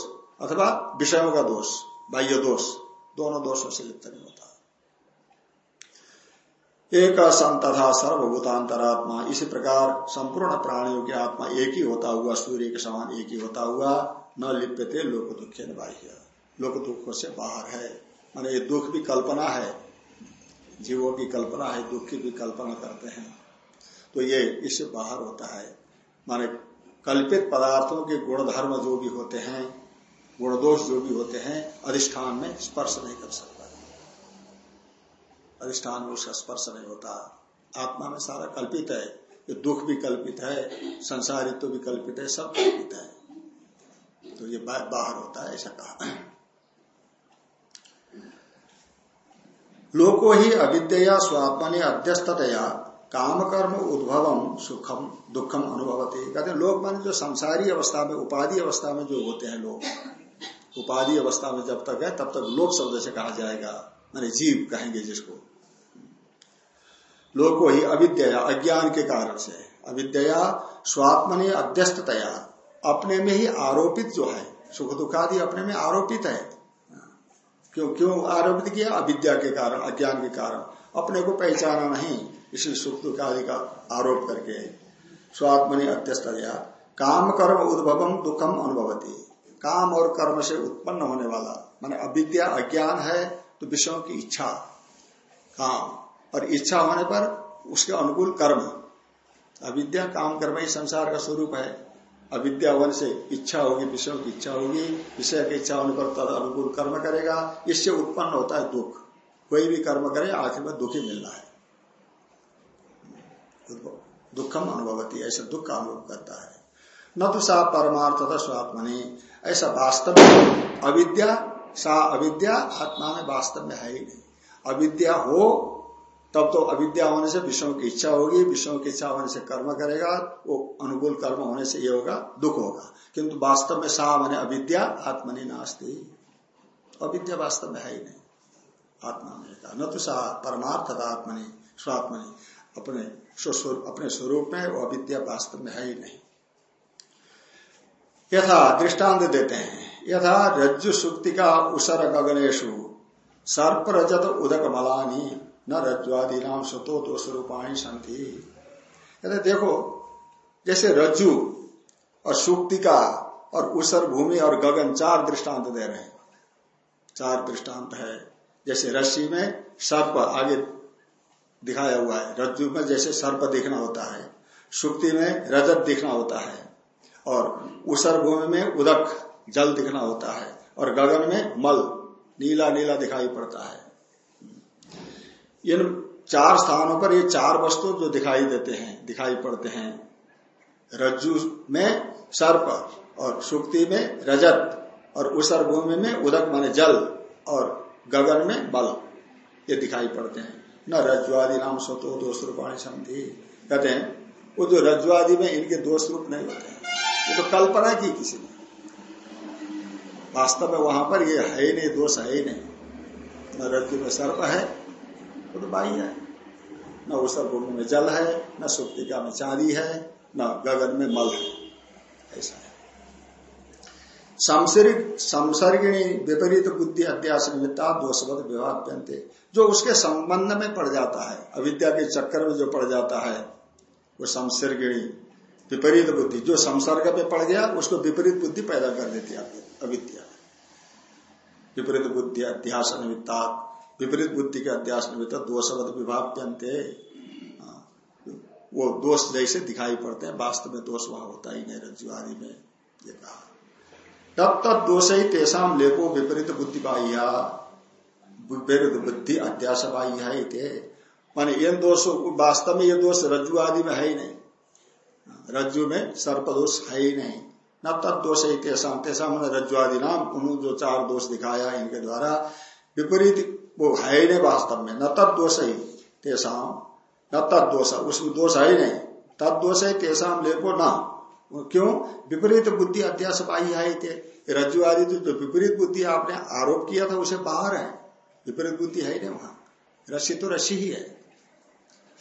अथवा विषयों का दोष, बाह्य दोष, दोनों दोषों से लिप्त नहीं होता। एक सन तथा सर्वभूतांतरात्मा। इसी प्रकार संपूर्ण प्राणियों की आत्मा एक ही होता हुआ, सूर्य के समान एक ही होता हुआ, न लिप्यते लोक दुखे बाह्य। लोक दुखों से बाहर है। माने ये दुख भी कल्पना है, जीवों की कल्पना है, दुख की भी कल्पना करते हैं। तो ये इससे बाहर होता है। माने कल्पित पदार्थों के गुण धर्म जो भी होते हैं, गुणदोष जो भी होते हैं, अधिष्ठान में स्पर्श नहीं कर सकता। अधिष्ठान में उसका स्पर्श नहीं होता। आत्मा में सारा कल्पित है। ये दुख भी कल्पित है संसारित्व भी कल्पित है, सब कल्पित है। तो ये बाहर होता है, ऐसा कहा। लोको ही अविद्या स्वात्मा अध्यस्तया काम कर्म उद्भवम सुखम दुखम अनुभवते। कहते लोग मान जो संसारी अवस्था में, उपाधि अवस्था में जो होते हैं लोग, उपाधि अवस्था में जब तक है, तब तक लोक शब्द से कहा जाएगा। माने जीव कहेंगे जिसको। लोग को ही अविद्या, अज्ञान के कारण से अविद्या स्वात्मनि अध्यस्तया अपने में ही आरोपित जो है, सुख दुखादि अपने में आरोपित है। क्यों क्यों आरोपित किया? अविद्या के कारण, अज्ञान के कारण। अपने को पहचाना नहीं, इसलिए सुख दुखादि का आरोप करके स्वात्मनि अत्यस्तया काम कर्म उद्भवम दुखम अनुभवती। काम और कर्म से उत्पन्न होने वाला, माने अविद्या, अज्ञान है तो विषयों की इच्छा, काम। और इच्छा होने पर उसके अनुकूल कर्म। अविद्या काम कर्म ही संसार का स्वरूप है। अविद्या होने से इच्छा होगी, विषयों की इच्छा होगी। विषय की इच्छा होने पर तद अनुकूल कर्म करेगा। इससे उत्पन्न होता है दुख। कोई भी कर्म करे आखिर में दुखी मिलना है। दुखम अनुभवती, ऐसा दुख का अनुभव करता है। न तो सा परमार्थ स्वात्मनि। ऐसा वास्तव में अविद्या, सा अविद्या आत्मा में वास्तव में है ही नहीं। अविद्या हो तब तो अविद्या होने से विष्णु की इच्छा होगी विषयों की इच्छा होने से कर्म करेगा, वो अनुकूल कर्म होने से ये होगा, दुख होगा। किंतु वास्तव में सा मैंने अविद्या, आत्मनि नास्ती। अविद्या वास्तव में है ही नहीं। आत्मा में कहा न तो सा परमार्थ था आत्मनि, स्वात्मनि, अपने अपने स्वरूप में वो अविद्या वास्तव में है ही नहीं। यथा दृष्टांत देते हैं। यथा रज्जु सुक्ति का उसर गगनेशु सर्प रजत उदक मलानी न रज्जुआदि नाम सुतो दो स्वरूपाणी संति देखो, जैसे रज्जु और सुक्ति का और उसर भूमि और गगन चार दृष्टांत दे रहे हैं। चार दृष्टांत है। जैसे रस्सी में सर्प आगे दिखाया हुआ है। रज्जु में जैसे सर्प दिखना होता है। सुक्ति में रजत दिखना होता है। और उसर भूमि में उदक, जल दिखना होता है। और गगन में मल नीला नीला दिखाई पड़ता है। इन चार स्थानों पर ये चार वस्तु जो दिखाई देते हैं, दिखाई पड़ते हैं। रज्जु में सर्प और सुक्ति में रजत और उसर भूमि में उदक माने जल और गगन में बल, ये दिखाई पड़ते हैं। न रज्जुआदि नाम स्वतो दोष रूपाणी समझी कहते हैं, वो जो रज्जुआदि में इनके दोष रूप नहीं होते हैं। ये तो कल्पना की किसी ने। वास्तव में वहाँ पर ये है ही नहीं, दोष है ही नहीं। न रज्जु में सर्प है वो तो बाह्य है। न उसर भूमि में जल है, न सुप्तिका में चांदी है, न गगन में मल है। ऐसा है। संसर्गिणी विपरीत बुद्धि अध्यास निमित्ता दोषवत विवाह जो उसके संबंध में पड़ जाता है, अविद्या के चक्कर में जो पड़ जाता है, वो संसर्गिणी विपरीत बुद्धि, जो संसर्ग में पड़ गया, उसको विपरीत बुद्धि पैदा कर देती है अविद्या। विपरीत बुद्धि अध्यास निमित्ता विपरीत बुद्धि के अध्यास निमित्त दोषवत विभाव्यंते हाँ, वो दोष जैसे दिखाई पड़ते हैं वास्तव में दोष वहाँ होता ही नहीं रज्जु आदि में ये कहा। तब तब दोष ही तेसाम लेको विपरीत बुद्धि बाह्या विपरीत बुद्धि अध्यास बाह्य है माने ये दोष वास्तव में ये दोष रज्जु आदि में है ही नहीं। रज्जु में सर्प दोष है ही नहीं। न तब दोष ही तेसाम तेसाम रज्जु आदि नाम उन्होंने जो चार दोष दिखाया इनके द्वारा विपरीत वो है ही नहीं वास्तव में। न तब दोष ही तेसाम न तद दोष उसमें दोष है ही नहीं। तद दोष है तेसाम लेको ना। क्यों? विपरीत बुद्धि अध्यास बाह्य है रज्जु आदि जो विपरीत बुद्धि आपने आरोप किया था, उसे बाहर है। विपरीत बुद्धि है ही नहीं वहाँ। रस्सी तो रस्सी ही है।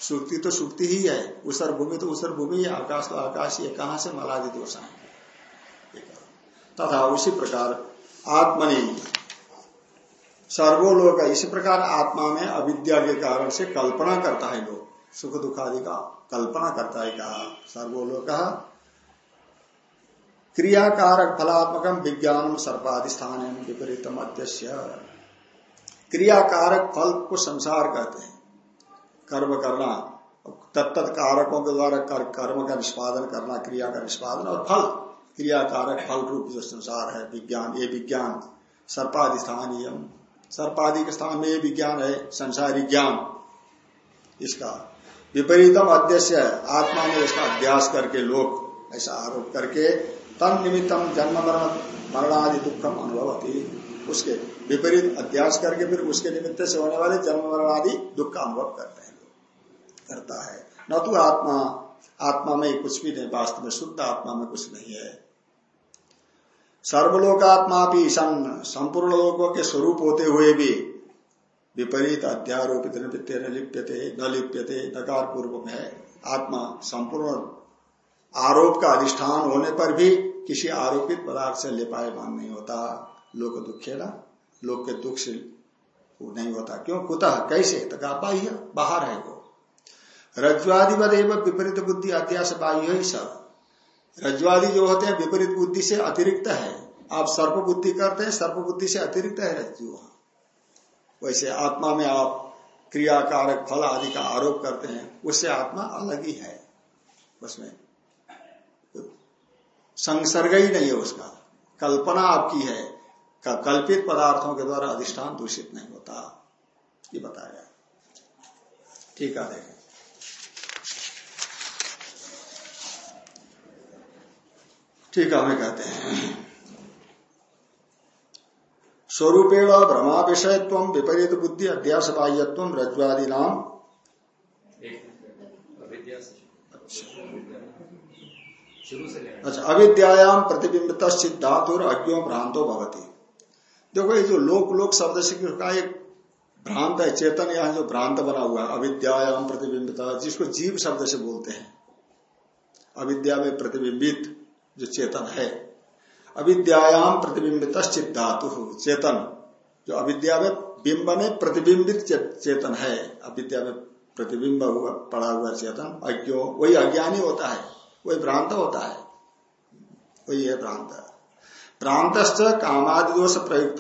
सुक्ति तो सुक्ति ही है। उसर भूमि तो उसर भूमि है। आकाश तो आकाश ही है। कहाँ से मलादि दोष है तथा उसी प्रकार आत्मनि सर्वोलोक। इसी प्रकार आत्मा में अविद्या के कारण से कल्पना करता है लोग। सुख दुखादि का कल्पना करता है कहा। सर्वोलोक। क्रियाकारक फलात्मक विज्ञान सर्पाधिष्ठान विपरीतम अध्यक्ष क्रियाकारक फल को संसार कहते हैं। कर्म करना तत्त कारकों के द्वारा कर, कर्म का निष्पादन करना क्रिया का निष्पादन और फल। क्रियाकारक फल रूप जो संसार है विज्ञान ये विज्ञान सर्पाधिष्ठानीय सर्पादि के स्थान में विज्ञान है, संसारी ज्ञान। इसका विपरीतम अध्यक्ष आत्मा में इसका अभ्यास करके लोग ऐसा आरोप करके तन निमित्तम जन्म मरण, मरणादि दुखम अनुभवती। उसके विपरीत अध्यास करके फिर उसके निमित्त से होने वाले जन्म मरण आदि दुख का अनुभव करते हैं करता है। न तो आत्मा आत्मा में कुछ भी नहीं, वास्तव में शुद्ध आत्मा में कुछ नहीं है। सर्वलोकात्मा भी सन संपूर्ण लोगों के स्वरूप होते हुए भी विपरीत अध्यारोपित न लिप्यते न लिप्यते नकार पूर्व में है। आत्मा संपूर्ण आरोप का अधिष्ठान होने पर भी किसी आरोपित पदार्थ से लिपायमान नहीं होता। लोक दुखे ना, लोक के दुख से वो नहीं होता। क्यों? कुतः? कैसे? तो बाह्य, बाहर है वो। रज्वादि विपरीत बुद्धि, अध्यास बाह्य ही सब रज्वादि जो होते हैं, विपरीत बुद्धि से अतिरिक्त है। आप सर्प बुद्धि करते हैं सर्प बुद्धि से अतिरिक्त है रज्जु। वैसे आत्मा में आप क्रिया कारक फल आदि का आरोप करते हैं, उससे आत्मा अलग ही है। उसमें तो संसर्ग ही नहीं है उसका। कल्पना आपकी है। का कल्पित पदार्थों के द्वारा अधिष्ठान दूषित नहीं होता। ये बताया। ठीक है देखें है हमें कहते हैं। स्वरूपेण भ्रमा विषयत्व विपरीत बुद्धि अध्यास बाह्यत्व रज्वादि नाम अच्छा अविद्याम प्रतिबिंबित सिद्धातुर अज्ञो भ्रांतो भवती। देखो, ये जो लोक लोक शब्द से का एक भ्रांत है, चेतन यहाँ जो भ्रांत बना हुआ है अविद्याम प्रतिबिंबिता जिसको जीव शब्द से बोलते हैं। अविद्या में प्रतिबिंबित जो चेतन है। अविद्याम प्रतिबिंबित धातु चेतन, जो अविद्या में बिंब में प्रतिबिंबित चेतन है। अविद्या में प्रतिबिंब हुआ, पड़ा हुआ चेतन, अज्ञो, वही अज्ञानी होता है, वही भ्रांत होता है। वही है भ्रांत। भ्रांत कामादि दोष प्रयुक्त,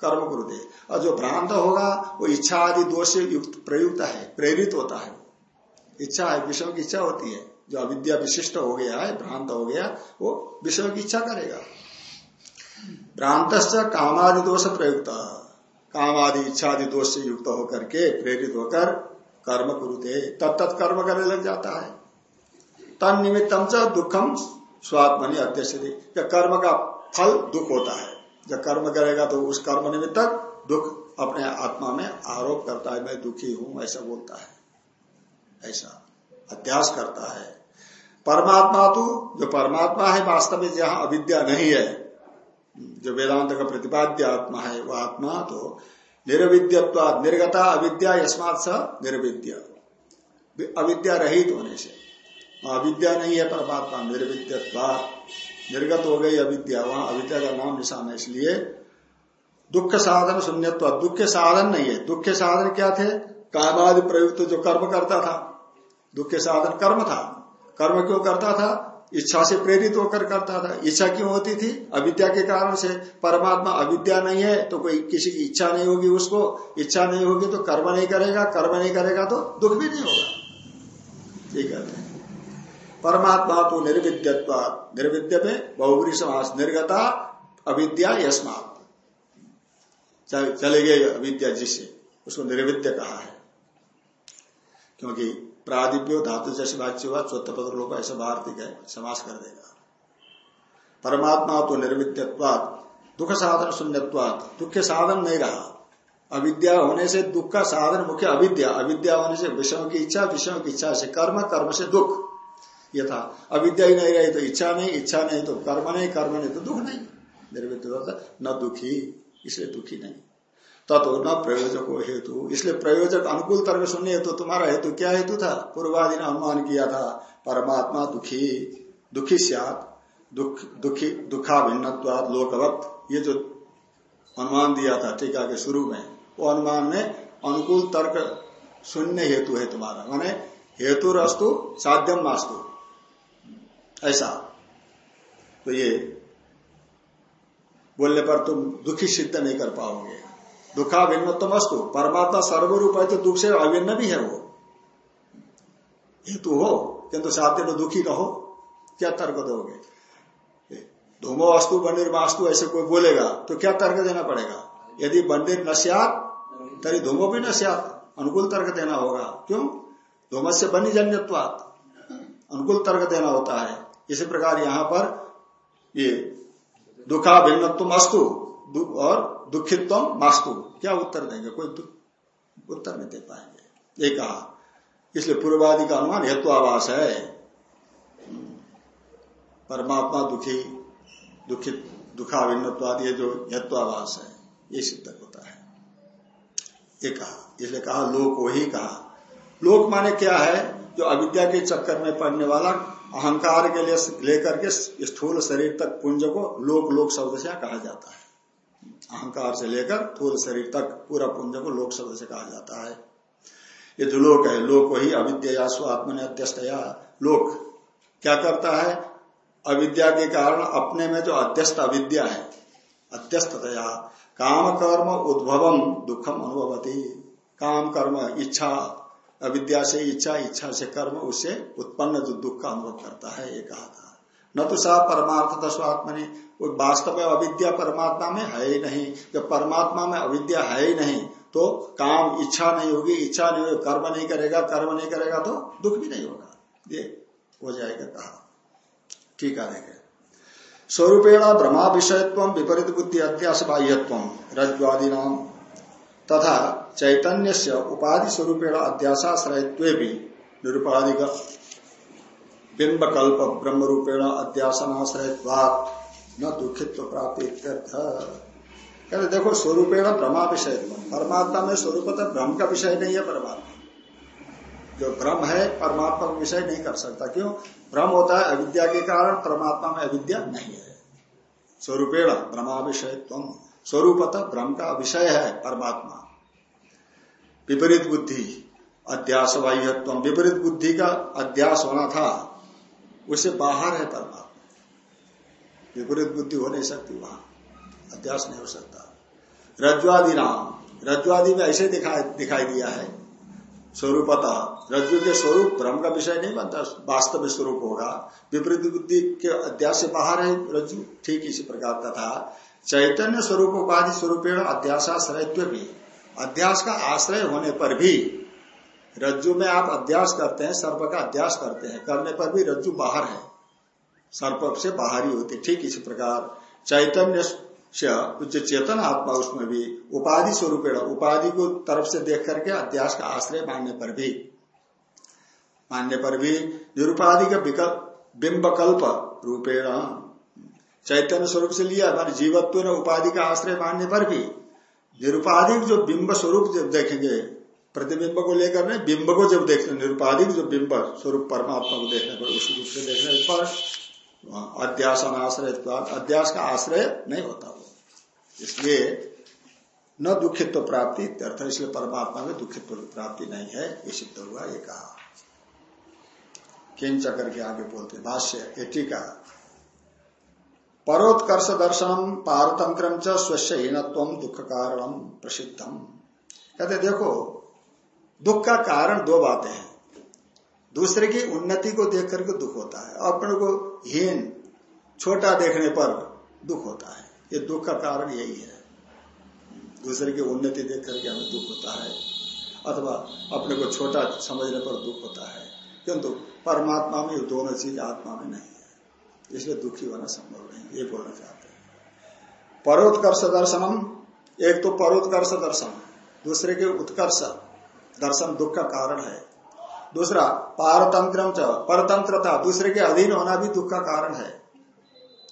कर्म गुरुदे और जो भ्रांत होगा, वो इच्छा आदि दोष युक्त प्रयुक्त है, प्रेरित होता है। इच्छा है, विषयों की इच्छा होती है। जो अविद्या विशिष्ट हो गया है, भ्रांत हो गया, वो विषयों की इच्छा करेगा। भ्रांत कामादि दोष प्रयुक्त। काम आदि इच्छा आदि दोष से युक्त होकर के प्रेरित होकर कर्म कुरुते तत्त कर्म करने लग जाता है। तन निमित्तम दुखम स्वात्मनि अध्यक्ष कर्म का फल दुख होता है, जब कर्म करेगा तो उस कर्म निमित्त दुख अपने आत्मा में आरोप करता है, मैं दुखी हूँ, ऐसा बोलता है। ऐसा। अध्यास करता है। परमात्मा तो जो परमात्मा है, वास्तव में जहाँ अविद्या नहीं है, जो वेदांत का प्रतिपाद्य आत्मा है, वह आत्मा तो निर्विद्यत्व निर्गता, अविद्या यस्मात स निर्विद्य। अविद्या रहित होने से। अविद्या नहीं है परमात्मा निर्विद्यत्व निर्गत हो गई अविद्या, वहाँ अविद्या का नाम निशान है, इसलिए दुख साधन शून्यत्व दुख के साधन नहीं है। दुख के साधन क्या थे? कामादि प्रयुक्त जो कर्म करता था। दुख के साधन कर्म था। कर्म क्यों करता था? इच्छा से प्रेरित होकर करता था। इच्छा क्यों होती थी? अविद्या के कारण से। परमात्मा अविद्या नहीं है तो कोई किसी की इच्छा नहीं होगी उसको। इच्छा नहीं होगी तो कर्म नहीं करेगा, कर्म नहीं करेगा तो दुख भी नहीं होगा। ये कहते हैं। परमात्मा तो निर्विद्यत्व, निर्विद्य में बहुबरी समास, निर्गता, अविद्या चले गए अविद्या जिसे उसको निर्विद्य कहा है। क्योंकि प्रादिव्यो धातु जैसे वाच्य हुआ चौथ पद लोग ऐसा भारतीय है, समास कर देगा। परमात्मा तो निर्विद्यवाद दुख साधन शून्यवाद दुख के साधन नहीं रहा। अविद्या होने से दुख का साधन मुख्य अविद्या अविद्या होने से विषयों की इच्छा विषयों की इच्छा से कर्म कर्म से दुख। ये था अविद्या ही नहीं रही तो इच्छा नहीं इच्छा नहीं तो कर्म नहीं कर्म नहीं तो दुख नहीं। निर्विद्य न दुखी, इसलिए दुखी नहीं। तत्व न प्रयोजक हेतु। इसलिए प्रयोजक अनुकूल तर्क सुनने हेतु, तुम्हारा हेतु क्या हेतु था? पूर्वादि ने अनुमान किया था, परमात्मा दुखी दुखी सियात, दुख, दुखी दुखा भिन्न लोकवत। ये जो अनुमान दिया था टीका के शुरू में, वो अनुमान में अनुकूल तर्क शून्य हेतु है तुम्हारा। माने हेतु रस्तु साध्यम मास्तु ऐसा। तो ये बोलने पर तुम दुखी सिद्ध नहीं कर पाओगे। दुखा भिन्न तो मस्तु परमात्मा सर्वरूप है तो दुख से अभिन्न भी है वो। हेतु हो, किंतु साध्य में दुखी रहो क्या तर्क दोगे? धूमो वस्तु बंदिर मास्तु ऐसे कोई बोलेगा तो क्या तर्क देना पड़ेगा? यदि बंदिर नश्यात तरी धूमो भी न नश्यात अनुकूल तर्क देना होगा। क्यों? धूम से बनी जन्यवाद अनुकूल तर्क देना होता है। इसी प्रकार यहाँ पर ये दुखा भिन्न अस्तु और दुखित्व मास्तु क्या उत्तर देंगे? कोई उत्तर नहीं दे पाएँगे। ये कहा, इसलिए पूर्वादि का अनुमान हेत्वाभास है। परमात्मा दुखी, दुखित दुखाभिन्नवाद ये जो हेत्वाभास है। ये सिद्ध होता है। ये कहा, इसलिए कहा, लोक वही कहा। लोक माने क्या है? जो अविद्या के चक्कर में पड़ने वाला, अहंकार के लिए लेकर के स्थूल शरीर तक पुंज को लोक लोक शब्द से कहा जाता है। अहंकार से लेकर थूल शरीर तक, पूरा पुंज को लोक शब्द से कहा जाता है। ये जो लोक है, लोक वही अविद्या स्वात्म अध्यस्तया। लोक क्या करता है? अविद्या के कारण अपने में जो अध्यस्त अविद्या है अध्यस्तया काम, कर्म उद्भवम दुखम अनुभवती। काम, कर्म, इच्छा, अविद्या से इच्छा इच्छा से कर्म, उससे उत्पन्न जो दुख का अनुभव करता है, ये कहा था। न तो सा परमार्थ स्वात्मनि वो वास्तव में अविद्या परमात्मा में है ही नहीं। जब परमात्मा में अविद्या है ही नहीं तो काम इच्छा नहीं होगी, इच्छा नहीं होगी, कर्म नहीं करेगा, कर्म नहीं करेगा तो दुख भी नहीं होगा। ये हो जाएगा कहा। ठीक है देखे स्वरूपेण ब्रह्मा विषयत्व विपरीत बुद्धि अध्यास बाह्यत्व रज्वादी नाम तथा चैतन्य उपाधि स्वरूपेण अध्यासाश्रयत्व भी निरुपाधिक। बिंब कल्प ब्रह्म रूपेण अध्यासनाश्रयत्वात् न दुखित्व प्राप्ति कहते देखो, स्वरूपेण ब्रह्मा विषय परमात्मा में स्वरूपता ब्रह्म का विषय नहीं है परमात्मा। जो ब्रह्म है, परमात्मा का विषय नहीं कर सकता। क्यों? ब्रह्म होता है अविद्या के कारण, परमात्मा में अविद्या नहीं है। स्वरूपेण ब्रह्मा विषय स्वरूपतः ब्रह्म का विषय है परमात्मा। विपरीत बुद्धि अध्यास बाह्यत्व विपरीत बुद्धि का अध्यास होना था। उससे बाहर है परमात्मा। विपरीत बुद्धि हो नहीं सकती वहाँ। अध्यास नहीं हो सकता। रज्वादि नाम। रज्वादि में ऐसे दिखाई दिखाई दिया है। स्वरूपता। रज्जु के स्वरूप ब्रह्म का विषय नहीं बनता। वास्तव में स्वरूप होगा। विपरीत बुद्धि के अध्यास से बाहर है रज्जु। ठीक इसी प्रकार का था चैतन्य स्वरूप उपाधि स्वरूपेण अध्यासाश्रय भी। अध्यास का आश्रय होने पर भी रज्जु में आप अध्यास करते हैं, सर्प का अध्यास करते हैं, करने पर भी रज्जु बाहर है। सर्प से बाहर ही होती ठीक इसी प्रकार चैतन्य जो चेतन आत्मा उसमें भी उपाधि स्वरूप उपाधि को तरफ़ से देख करके अध्यास का आश्रय मानने पर भी। मानने पर भी निरुपाधि का विकल्प बिंबकल्प रूपेण। चैतन्य स्वरूप से लिया हमारे जीवत्व ने उपाधि का आश्रय मानने पर भी। निरुपाधिक जो बिंब स्वरूप जब देखेंगे प्रतिबिंब को लेकर नहीं, बिंब को जब देखने निरुपाधिक जो बिंब स्वरूप परमात्मा को देखने पर, उस रूप से देखने पर अध्यास आश्रय अध्यास का आश्रय नहीं होता वो। इसलिए न दुखित्व प्राप्ति अर्थ इसलिए परमात्मा में दुखित्व प्राप्ति नहीं है, ये सिद्ध हुआ, ये कहा। किंच करके आगे बोलते, भाष्य, ये टीका परोत्कर्ष दर्शनम पारतंत्र स्वस्य हीनत्व दुख कारणम प्रसिद्धम कहते, देखो दुख का कारण दो बातें हैं। दूसरे की उन्नति को देख करके दुख होता है अपने को हीन, छोटा देखने पर दुख होता है। ये दुख का कारण यही है। दूसरे की उन्नति देख करके हमें दुख होता है अथवा अपने को छोटा समझने पर दुख होता है। किंतु परमात्मा में ये दोनों चीज़ आत्मा में नहीं है। इसलिए दुखी होना संभव नहीं ये बोलना चाहते हैं। परोत्कर्ष दर्शनम, एक तो परोत्कर्ष दर्शन, दूसरे के उत्कर्ष दर्शन दुख का कारण है। दूसरा पारतंत्र परतंत्र था। दूसरे के अधीन होना भी दुख का कारण है।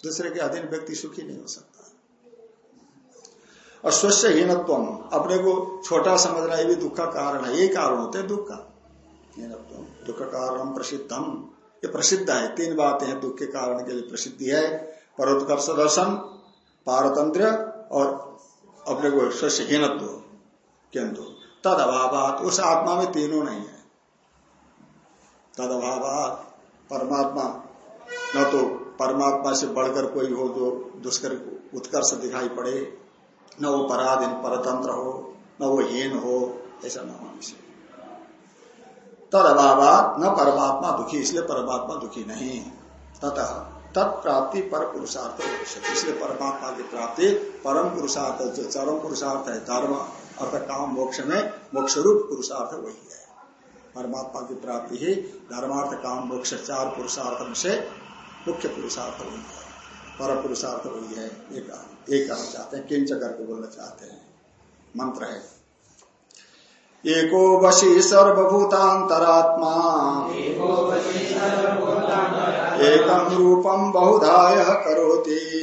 दूसरे के अधीन व्यक्ति सुखी नहीं हो सकता। और स्वच्छ हीनत्व अपने को छोटा समझना ये भी दुख का कारण है। यही कारण होते हैं दुख का। हीनत्व दुख का कारण प्रसिद्धम। ये प्रसिद्ध है। तीन बातें हैं दुख के कारण के लिए प्रसिद्धि है। परोत्कर्ष दर्शन, पारतंत्र और अपने को स्वच्छ हीनत्व किंतु तद अभाव उस आत्मा में तीनों नहीं है। तद अभाव परमात्मा, न तो परमात्मा से बढ़कर कोई हो जो दुष्कर, उत्कर्ष दिखाई पड़े, न वो पराधीन, परतंत्र हो, न वो हीन हो, ऐसा न होने से तद अभाव न परमात्मा दुखी, इसलिए परमात्मा दुखी नहीं। तथा तत्प्राप्ति पर पुरुषार्थ इसलिए परमात्मा की प्राप्ति परम पुरुषार्थ जो चरम पुरुषार्थ है, धर्म। अर्थ काम मोक्ष में मोक्ष रूप पुरुषार्थ वही है। परमात्मा की प्राप्ति ही धर्मार्थ काम मोक्ष चार पुरुषार्थ से मुख्य पुरुषार्थ वही है। पर पुरुषार्थ वही है। एक एक कहना चाहते हैं किंच करके बोलना चाहते हैं। मंत्र है। एको वशी सर्वभूतांतरात्मा। एकम रूपम बहुधाय करोति।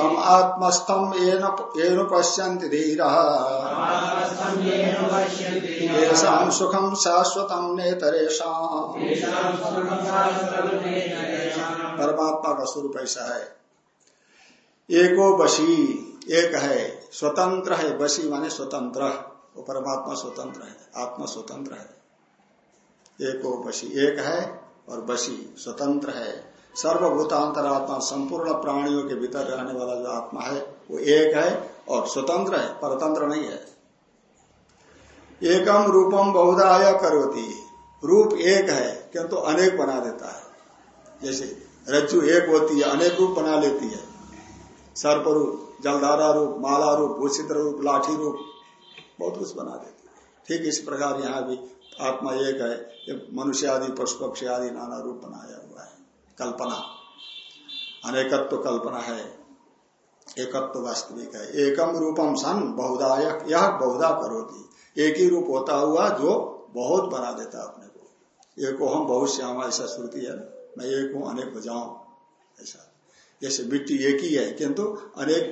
तम आत्मस्थम येन धीरः सुखम शाश्वतम नेतरेषाम् परमात्मा का स्वरूप ऐसा है। एको बशी, एक है, स्वतंत्र है, बशी माने स्वतंत्र। वो परमात्मा स्वतंत्र है, आत्मा स्वतंत्र है। एको बशी, एक है और बशी स्वतंत्र है। सर्वभूतांतरात्मा, संपूर्ण प्राणियों के भीतर रहने वाला जो आत्मा है, वो एक है और स्वतंत्र है, परतंत्र नहीं है। एकम रूपम बहुदाय करोती। रूप एक है, किंतु तो अनेक बना देता है। जैसे रज्जु एक होती है, अनेक रूप बना लेती है। सर्प रूप जलधारा रूप, माला रूप भूषित रूप, लाठी रूप, बहुत कुछ बना देती है। ठीक इस प्रकार यहाँ भी आत्मा एक है मनुष्य आदि पशु पक्षी आदि नाना रूप बनाया हुआ है। कल्पना। अनेकत्व कल्पना है। एकत्व वास्तविक है। एकम रूपम सन बहुदायक यह बहुधा करोगी एक ही रूप होता हुआ जो बहुत बना देता अपने को। एक हम बहुत श्यामा ऐसा श्रुति है मैं एक हूँ अनेक हो जाऊँ ऐसा। जैसे मिट्टी एक ही है किंतु अनेक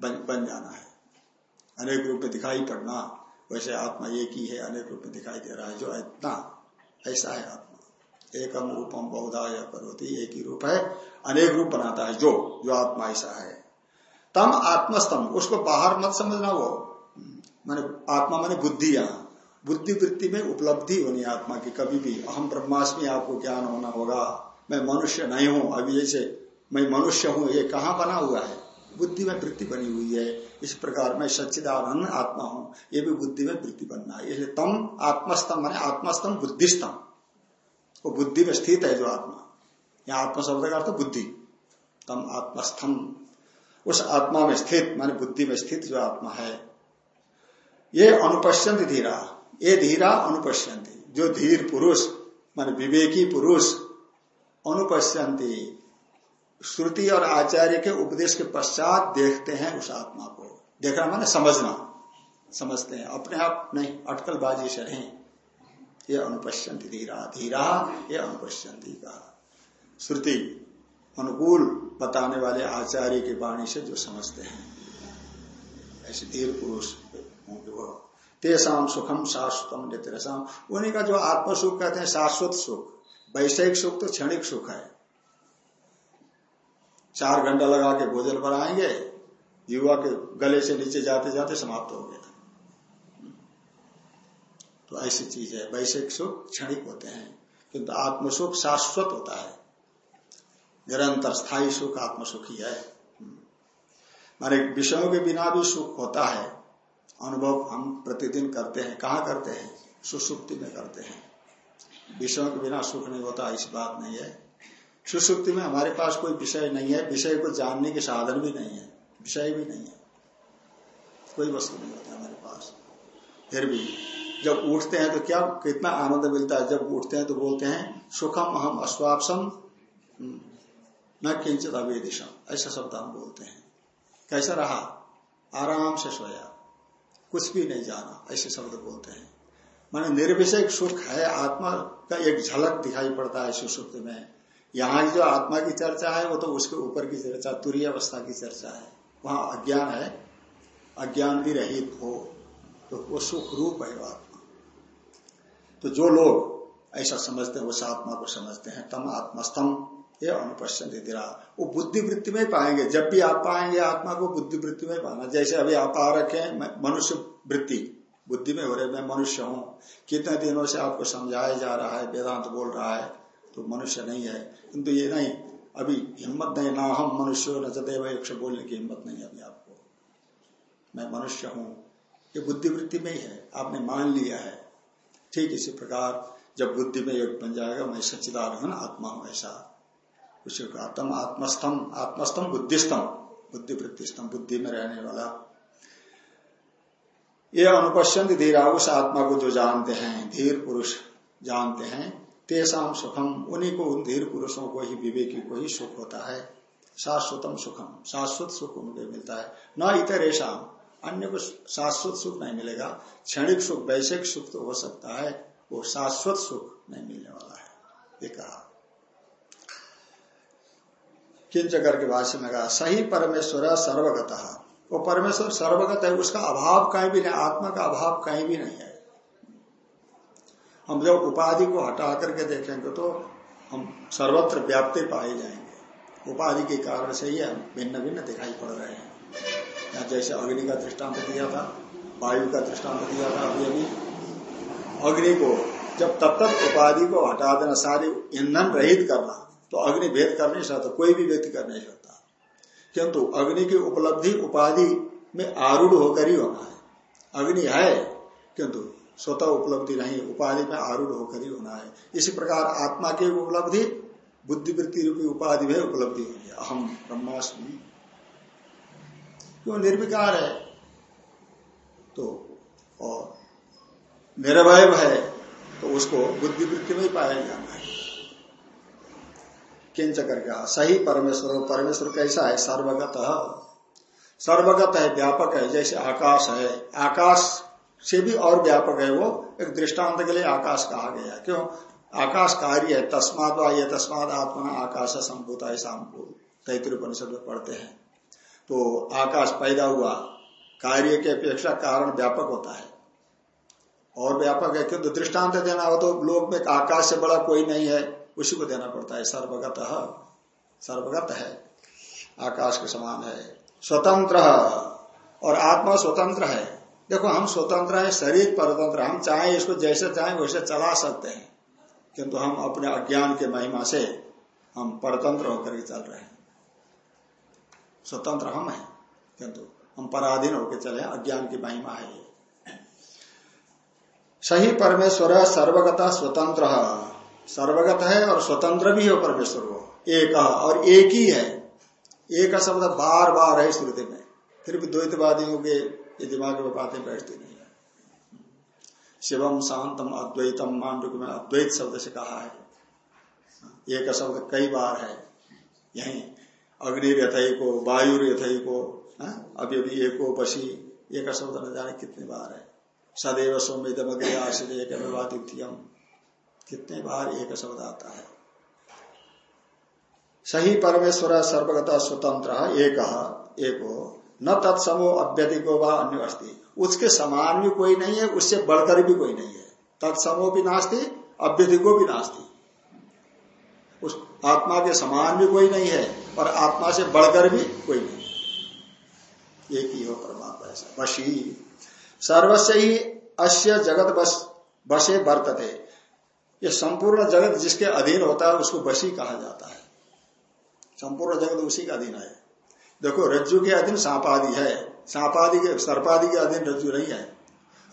बन, बन जाना है। अनेक रूप में दिखाई पड़ना वैसे आत्मा एक ही है अनेक रूप में दिखाई दे रहा है जो इतना ऐसा है आत्मा। एकम रूपम बहुधा करोती, एक ही रूप है, अनेक रूप बनाता है जो जो आत्मा ऐसा है। तम आत्मस्तम, उसको बाहर मत समझना वो। माने आत्मा माने बुद्धि यहाँ। बुद्धि वृत्ति में उपलब्धि होनी आत्मा की कभी भी। अहम ब्रह्मास्मि आपको ज्ञान होना होगा। मैं मनुष्य नहीं हूँ, अभी जैसे मैं मनुष्य हूँ, ये कहाँ बना हुआ है? बुद्धि में वृत्ति बनी हुई है। इस प्रकार मैं सच्चिदानंद आत्मा हूँ। ये भी बुद्धि में वृत्ति बनना है। इसलिए तम आत्मस्तम माने आत्मस्तम बुद्धिस्तम। वो बुद्धि में स्थित है जो आत्मा। यहाँ आत्मा शब्द का अर्थ बुद्धि। तम आत्मस्थम। उस आत्मा में स्थित, माने बुद्धि में स्थित जो आत्मा है। ये अनुपश्यंत धीरा। ये धीरा अनुपश्यंती। जो धीर पुरुष, माने विवेकी पुरुष, अनुपश्यंती। श्रुति और आचार्य के उपदेश के पश्चात देखते हैं उस आत्मा को। देखना माने समझना। समझते हैं। अपने आप नहीं, अटकलबाजी से नहीं। ये अनुपश्यंती धीरा धीरा ये अनुपश्यंती का। श्रुति अनुकूल बताने वाले आचार्य की वाणी से जो समझते हैं। ऐसे धीर पुरुष होंगे वो। तेसाम सुखम शाश्वतम नित्यसाम उन्हीं का जो आत्म सुख कहते हैं, शाश्वत सुख। वैषयिक सुख तो क्षणिक सुख है। चार घंटा लगा के भोजन बनाएँगे युवा के गले से नीचे जाते जाते समाप्त हो गया तो ऐसी चीज़ है, वैश्विक सुख क्षणिक होते हैं, किंतु आत्म सुख शाश्वत होता है। निरंतर स्थायी सुख आत्म सुख ही। है मारे विषयों के बिना भी सुख होता है, अनुभव हम प्रतिदिन करते हैं। कहा करते हैं? सुसुप्ति में करते हैं। विषयों के बिना सुख नहीं होता इस बात नहीं है। सुसुप्ति में हमारे पास कोई विषय नहीं है, विषय को जानने के साधन भी नहीं है, विषय भी नहीं है। कोई वस्तु नहीं होता हमारे पास। फिर भी जब उठते हैं तो क्या, कितना आनंद मिलता है जब उठते हैं तो बोलते हैं, सुखम अहम अश्वापसम न किंचित अवेदिशम, ऐसा शब्द हम बोलते हैं। कैसा रहा? आराम से सोया, कुछ भी नहीं जाना, ऐसे शब्द बोलते हैं। माने निर्विषय सुख है, आत्मा का एक झलक दिखाई पड़ता है सुसुप्त में। यहाँ की जो आत्मा की चर्चा है, वो तो उसके ऊपर की चर्चा तुरी अवस्था की चर्चा है। वहाँ अज्ञान है, अज्ञान भी रहित हो तो वो सुख रूप है वो आत्मा तो जो लोग ऐसा समझते हैं उस आत्मा को समझते हैं, तम आत्मस्तम ये अनुपश्चन दिरा वो बुद्धि वृत्ति में पाएँगे, जब भी आप पाएँगे आत्मा को बुद्धि वृत्ति में पाना। जैसे अभी आप आ रखे हैं मनुष्य वृत्ति बुद्धि में हो रहे मैं मनुष्य हूँ, कितने दिनों से आपको समझाया जा रहा है, वेदांत बोल रहा है तो मनुष्य नहीं है। किंतु ये नहीं, अभी हिम्मत नहीं, ना हम मनुष्य न चदेव एक बोलने की हिम्मत नहीं अभी आपको मैं मनुष्य हूँ, ये बुद्धिवृत्ति में ही है, आपने मान लिया है। ठीक इसी प्रकार जब बुद्धि में योग बन जाएगा, मैं सच्चिदान आत्मा हूँ ऐसा। उसी को आत्म आत्मस्थम आत्मस्थम बुद्धिस्तम बुद्धिवृत्तिस्तम बुद्धि में रहने वाला। ये अनुपश्यंत धीरा उस आत्मा को जो जानते हैं, धीर पुरुष जानते हैं, तेसाम सुखम, उन्हीं को उन धीर पुरुषों को ही, विवेकी को ही सुख होता है। शाश्वतम सुखम, शाश्वत सुख उनको मिलता है। न इतर अन्य को शाश्वत सुख नहीं मिलेगा। क्षणिक सुख, वैश्विक सुख तो हो सकता है, वो शाश्वत सुख नहीं मिलने वाला है। ये कहा। किंच करके भाष्य में कहा, सही परमेश्वर सर्वगत। वो परमेश्वर सर्वगत है, उसका अभाव कहीं भी नहीं, आत्मा का अभाव कहीं भी नहीं है। हम जब उपाधि को हटा करके देखेंगे तो हम सर्वत्र व्याप्ति पाए जाएँगे। उपाधि के कारण से ही हम भिन्न भिन्न दिखाई पड़ रहे हैं। यहाँ जैसे अग्नि का दृष्टांत दिया था, वायु का दृष्टांत दिया था अभी अभी। अग्नि को, जब तब तक उपाधि को हटा देना, सारी ईंधन रहित करना तो अग्नि भेद कर नहीं सकता, कोई भी व्यक्ति कर नहीं सकता। किंतु अग्नि की उपलब्धि उपाधि में आरूढ़ होकर ही होना है। अग्नि है, किंतु स्वतः उपलब्धि नहीं, उपाधि में आरूढ़ होकर ही होना है। इसी प्रकार आत्मा की उपलब्धि, बुद्धिवृत्ति रूपी उपाधि में उपलब्धि होगी। अहम ब्रह्मास्मि। क्यों निर्विकार है। तो और निरवय है तो उसको बुद्धि वृत्ति में ही पाया जाना है। किंच करके सही परमेश्वर परमेश्वर कैसा है? सर्वगत सर्वगत है, व्यापक है, जैसे आकाश है। आकाश से भी और व्यापक है वो, एक दृष्टांत के लिए आकाश कहा गया। क्यों? आकाश कार्य है तस्माद ये तस्माद आत्मा आकाश संभूत है शामको तैतृ उपनिषद में पढ़ते हैं। तो आकाश पैदा हुआ। कार्य के अपेक्षा कारण व्यापक होता है। और व्यापक है किंतु दृष्टांत देना हो तो लोग में आकाश से बड़ा कोई नहीं है, उसी को देना पड़ता है। सर्वगत सर्वगत है। आकाश के समान है। स्वतंत्र और आत्मा स्वतंत्र है। देखो, हम स्वतंत्र हैं, शरीर परतंत्र हम चाहे इसको जैसे चाहे वैसे चला सकते हैं। किंतु हम अपने अज्ञान के महिमा से हम परतंत्र होकर के चल रहे हैं। स्वतंत्र हम हैं। किंतु हम पराधीन होकर चले अज्ञान की महिमा है सही परमेश्वर सर्वगता स्वतंत्र। सर्वगत है और स्वतंत्र भी है परमेश्वर वो एक और एक ही है। एक शब्द बार बार है श्रुति में। फिर भी द्वैतवादियों के दिमाग में बातें बैठती नहीं है। शिवम शांतम अद्वैतम मांडुक में अद्वैत शब्द से कहा है। एक शब्द कई बार है। यही अग्नि रथई को वायु रथई को अभी अभी एको बसी एक शब्द न जाने कितने बार है। सदैव सोमितम अग्नि आश्रय एक कितने बार एक शब्द आता है। सही परमेश्वर सर्वगता स्वतंत्र, एक एक न तत्समो अभ्यधिको व अन्य अस्थि उसके समान भी कोई नहीं है, उससे बढ़कर भी कोई नहीं है। तत्समो भी नास्ती अभ्यधिको भी नास्ती। उस आत्मा के समान भी कोई नहीं है। और आत्मा से बढ़कर भी कोई नहीं। एक ही हो परमात्मा ऐसा। बशी सर्वस्व ही अश्य जगत बस, बसे बरतते ये संपूर्ण जगत जिसके अधीन होता है, उसको बसी कहा जाता है। संपूर्ण जगत उसी का अधीन है। देखो, रज्जु के अधीन सांपादि है। सांपादि के, सर्पादि के अधीन रज्जु नहीं है।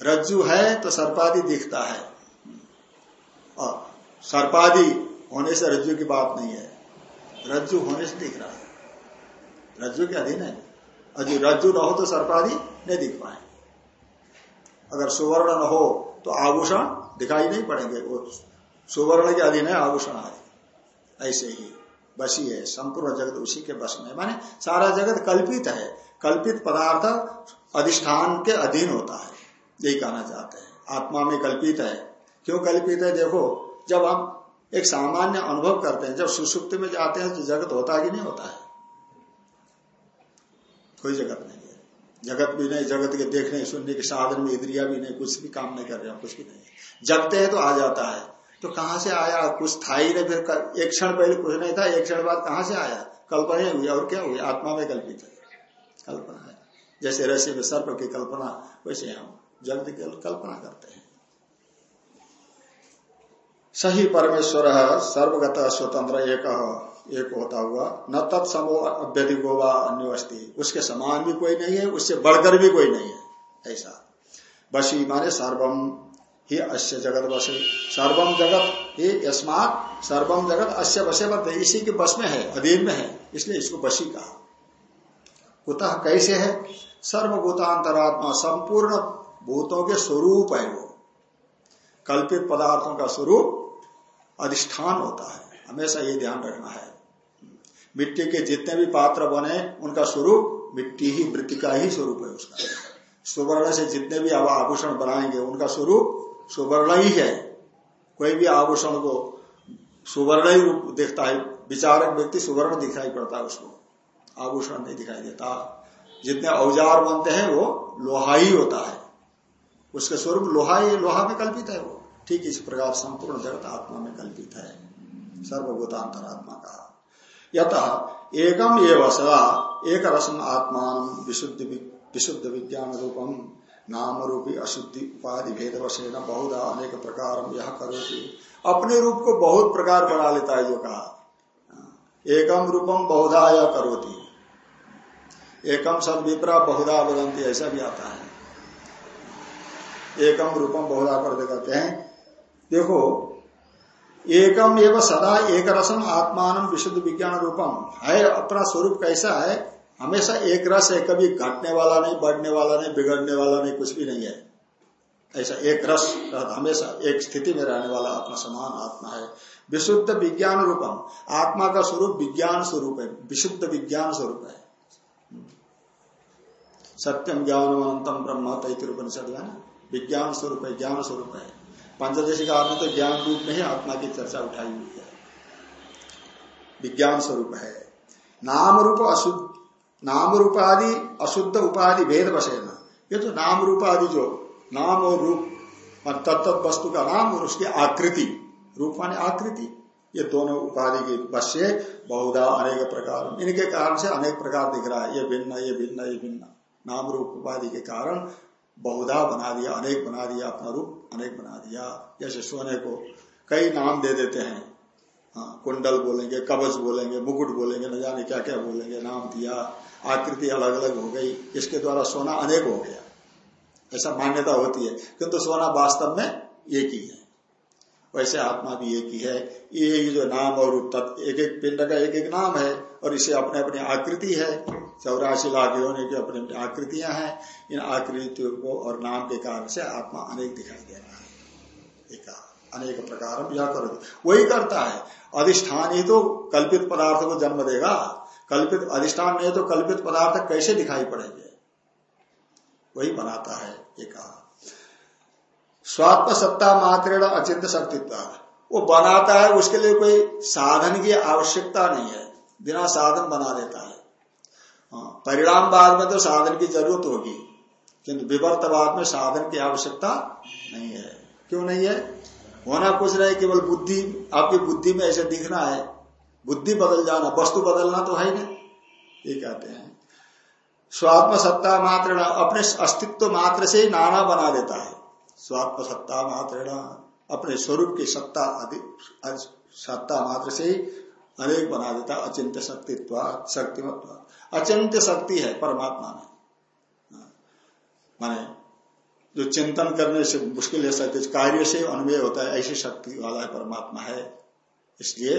रज्जु है तो सर्पादि दिखता है। और सर्पादि होने से रज्जु की बात नहीं है। रज्जु होने से दिख रहा है। रज्जु के अधीन है। अजु रज्जु न हो तो सर्पादि नहीं दिख पाए। अगर सुवर्ण न हो तो आभूषण दिखाई नहीं पड़ेंगे। वो सुवर्ण के अधीन है, आभूषण आदि ऐसे ही बसी है, संपूर्ण जगत उसी के बस में। माने सारा जगत कल्पित है। कल्पित पदार्थ अधिष्ठान के अधीन होता है। यही कहना चाहते हैं। आत्मा में कल्पित है। क्यों कल्पित है? देखो, जब हम एक सामान्य अनुभव करते हैं। जब सुसुप्ति में जाते हैं तो जगत होता कि नहीं होता है? कोई जगत नहीं है। जगत भी नहीं, जगत के देखने, सुनने के साधन में इंद्रिया भी नहीं, कुछ भी काम नहीं कर रहे कुछ भी नहीं जगते हैं तो आ जाता है। तो कहाँ से आया? कुछ था ही नहीं, फिर एक क्षण पहले कुछ नहीं था, एक क्षण बाद कहाँ से आया? कल्पना हुई, और क्या हुई? आत्मा में कल्पित है। कल्पना है। जैसे रसी में सर्प की कल्पना, वैसे हम जगत की कल्पना करते हैं। सही परमेश्वर है सर्वगत स्वतंत्र एक एक होता हुआ, न तत्समो अभ्यधिको व अन्य उसके समान भी कोई नहीं है, उससे बढ़कर भी कोई नहीं है। ऐसा। बसी माने सर्वम ही अश्य जगत बसे। सर्वम जगत ही यस्मात, सर्वम जगत अश्य बसे बद। इसी के बस में है, अधीन में है, इसलिए इसको बसी कहा। कुतः कैसे है? सर्वभूतांतरात्मा, संपूर्ण भूतों के स्वरूप है वो। कल्पित पदार्थों का स्वरूप अधिष्ठान होता है। हमेशा ये ध्यान रखना है। मिट्टी के जितने भी पात्र बने, उनका स्वरूप मिट्टी ही, वृत्ति का ही स्वरूप है उसका। सुवर्ण से जितने भी आभूषण बनाएँगे, उनका स्वरूप सुवर्ण ही है। कोई भी आभूषण को सुवर्ण ही रूप देखता है, विचारक व्यक्ति सुवर्ण दिखाई पड़ता है उसको। आभूषण नहीं दिखाई देता। जितने औज़ार बनते हैं, वो लोहा ही होता है। उसके स्वरूप लोहा ही, लोहा में कल्पित है वो। ठीक इस प्रकार संपूर्ण जगत आत्मा में कल्पित है। सर्वभूतांतरात्मा का। यत एकम एवं सदा एक रसम आत्मा विशुद्ध विशुद्ध विज्ञान रूपम नाम रूपी अशुद्धि उपाधि भेद वशेन बहुधा अनेक प्रकार यह करोगी अपने रूप को बहुत प्रकार बना लेता है जो कहा। एकम रूपम बहुधा या करोती। एकम सब विप्रा बहुधा बदंती, ऐसा भी आता है। एकम रूपम बहुधा कर कहते हैं। देखो, एकम एवं सदा एक रसम आत्मान विशुद्ध विज्ञान रूपम। है, अपना स्वरूप कैसा है? हमेशा एक रस है, कभी घटने वाला नहीं, बढ़ने वाला नहीं, बिगड़ने वाला नहीं, कुछ भी नहीं है। ऐसा एक रस, हमेशा एक स्थिति में रहने वाला आत्मा समान आत्मा है। विशुद्ध विज्ञान रूपम। आत्मा का स्वरूप विज्ञान स्वरूप है, विशुद्ध विज्ञान स्वरूप है। सत्यम ज्ञान ब्रह्म तैतृपनिषद है विज्ञान स्वरूप है, ज्ञान स्वरूप है। पंचदशी का आपने तो ज्ञान रूप में ही आत्मा की चर्चा उठाई हुई है। विज्ञान स्वरूप है। नाम रूप अशुद्ध, नाम रूप आदि, अशुद्ध उपाधि भेद बसेना ये तो नाम रूप आदि जो नाम और रूप तत्त वस्तु का नाम और उसकी आकृति, रूप माने आकृति। ये दोनों उपाधि के बस से बहुधा अनेक प्रकार। इनके कारण से अनेक प्रकार दिख रहा है। ये भिन्न ये भिन्न ये भिन्न। नाम रूप उपाधि के कारण बहुधा बना दिया अनेक बना दिया अपना रूप अनेक बना दिया। जैसे सोने को कई नाम दे देते हैं। हाँ, कुंडल बोलेंगे कवच बोलेंगे मुकुट बोलेंगे न जाने क्या क्या बोलेंगे नाम दिया आकृति अलग अलग हो गई। इसके द्वारा सोना अनेक हो गया। ऐसा मान्यता होती है। किंतु सोना वास्तव में एक ही है। वैसे आत्मा भी एक ही है। ये जो नाम और रूप तत्व एक एक पिंड का एक एक नाम है और इसे अपने अपनी आकृति है। चौरासी लाख होने की अपनी अपनी आकृतियाँ हैं। इन आकृतियों को और नाम के कारण से आत्मा अनेक दिखाई दे रहा है। एक अनेक प्रकार यह कर वही करता है। अधिष्ठान ही तो कल्पित पदार्थ को जन्म देगा। कल्पित अधिष्ठान नहीं तो कल्पित पदार्थ कैसे दिखाई पड़ेंगे? वही बनाता है ये कहा स्वात्म सत्ता मात्र अचिंत शक्तित्व। वो बनाता है, उसके लिए कोई साधन की आवश्यकता नहीं है। बिना साधन बना देता है। परिणाम बाद में तो साधन की ज़रूरत होगी, किंतु विवर्तवाद में साधन की आवश्यकता नहीं है। क्यों नहीं है? होना कुछ नहीं, केवल बुद्धि, आपकी बुद्धि में ऐसे दिखना है। बुद्धि बदल जाना, वस्तु बदलना तो है ही नहीं ये कहते हैं। स्वात्म सत्ता मात्र अपने अस्तित्व मात्र से ही नाना बना देता है। स्वात्म सत्ता मात्र अपने स्वरूप की सत्ता अधिक, सत्ता मात्र से ही अनेक बना देता अचिंत्य शक्तित्व, शक्तिमत्व। अचिंत्य शक्ति है, परमात्मा में। माने, जो चिंतन करने से मुश्किल है शक्ति कार्य से अन्वय होता है, ऐसी शक्ति वाला है, परमात्मा है। इसलिए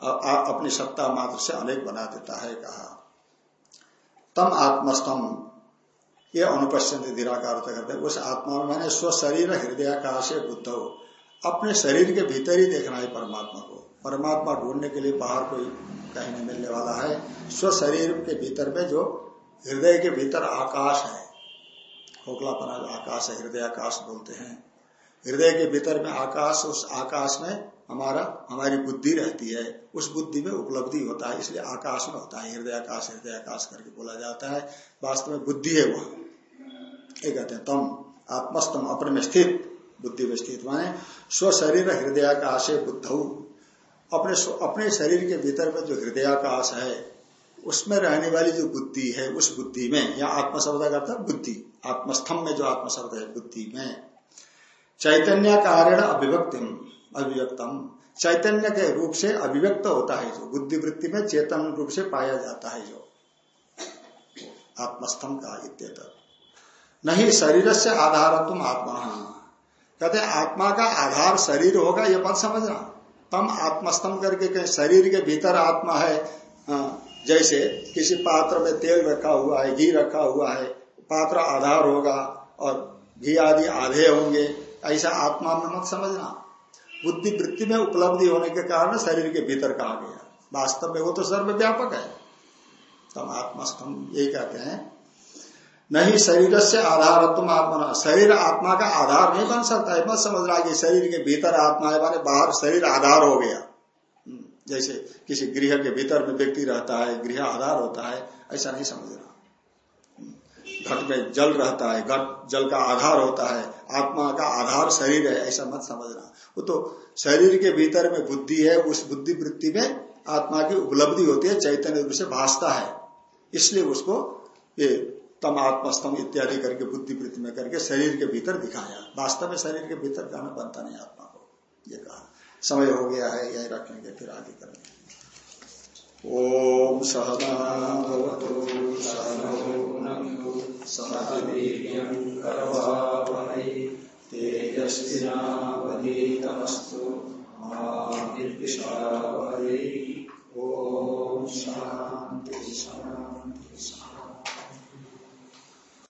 अपनी सत्ता मात्र से अनेक बना देता है, कहा। तम आत्मस्तम ये अनुपस्थित निराकार करते उस आत्मा में मैंने स्व शरीर, हृदयाकाश, बुद्ध हो। अपने शरीर के भीतर ही देखना है परमात्मा को। परमात्मा ढूँढने के लिए बाहर कोई कहीं नहीं मिलने वाला है। स्व शरीर के भीतर में जो हृदय के भीतर आकाश है, खोखलापना जो आकाश है हृदय आकाश बोलते हैं। हृदय के भीतर में आकाश, उस आकाश में हमारा, हमारी बुद्धि रहती है। उस बुद्धि में उपलब्धि होता है, इसलिए आकाश में होता है। हृदय आकाश हृदय आकाश करके बोला जाता है। वास्तव में बुद्धि है वहाँ। ये कहते हैं, तम, आत्मस्तम अपने में स्थित बुद्धि में स्थित माने स्व शरीर हृदयाकाश बुद्ध। अपने अपने शरीर के भीतर में जो हृदयाकाश है, उसमें रहने वाली जो बुद्धि है, उस बुद्धि में, या आत्म शब्द करता है बुद्धि, आत्मस्थम में जो आत्म शब्द है, बुद्धि में। चैतन्य कारण अभिव्यक्ति अभिव्यक्तम। चैतन्य के रूप से अभिव्यक्त होता है जो बुद्धि वृत्ति में चेतन रूप से पाया जाता है जो। आत्मस्थम का इत्यत नहीं शरीर से आधार तुम आत्मा कहते आत्मा का आधार शरीर होगा यह मत समझना। तम आत्मस्तम करके कहीं शरीर के भीतर आत्मा है हाँ, जैसे किसी पात्र में तेल रखा हुआ है घी रखा हुआ है पात्र आधार होगा और घी आदि आधे होंगे ऐसा आत्मा में मत समझना। बुद्धि वृत्ति में उपलब्धि होने के कारण शरीर के भीतर कहा गया। वास्तव में वो तो सर्वव्यापक है। तम आत्मस्तम यही कहते हैं। नहीं शरीर से आधार तुम आत्मा शरीर आत्मा का आधार नहीं बन सकता है मत समझ रहा कि शरीर के भीतर आत्मा है माने बाहर शरीर आधार हो गया। हम्म, जैसे किसी गृह के भीतर में व्यक्ति रहता है गृह आधार होता है ऐसा नहीं समझ रहा। हम्म, घट में जल रहता है घट जल का आधार होता है आत्मा का आधार शरीर है ऐसा मत समझना वो तो शरीर के भीतर में बुद्धि है उस बुद्धि वृत्ति में आत्मा की उपलब्धि होती है चैतन्य रूप से भाषता है। इसलिए उसको ये तम आत्मस्तम इत्यादि करके, बुद्धि वृत्ति में करके शरीर के भीतर दिखाया। वास्तव में शरीर के भीतर जाना बनता नहीं, आत्मा को। ये कहा। समय हो गया है, यही रखेंगे फिर आगे करेंगे। ओम सहनावतु ओम शांति शांति शांति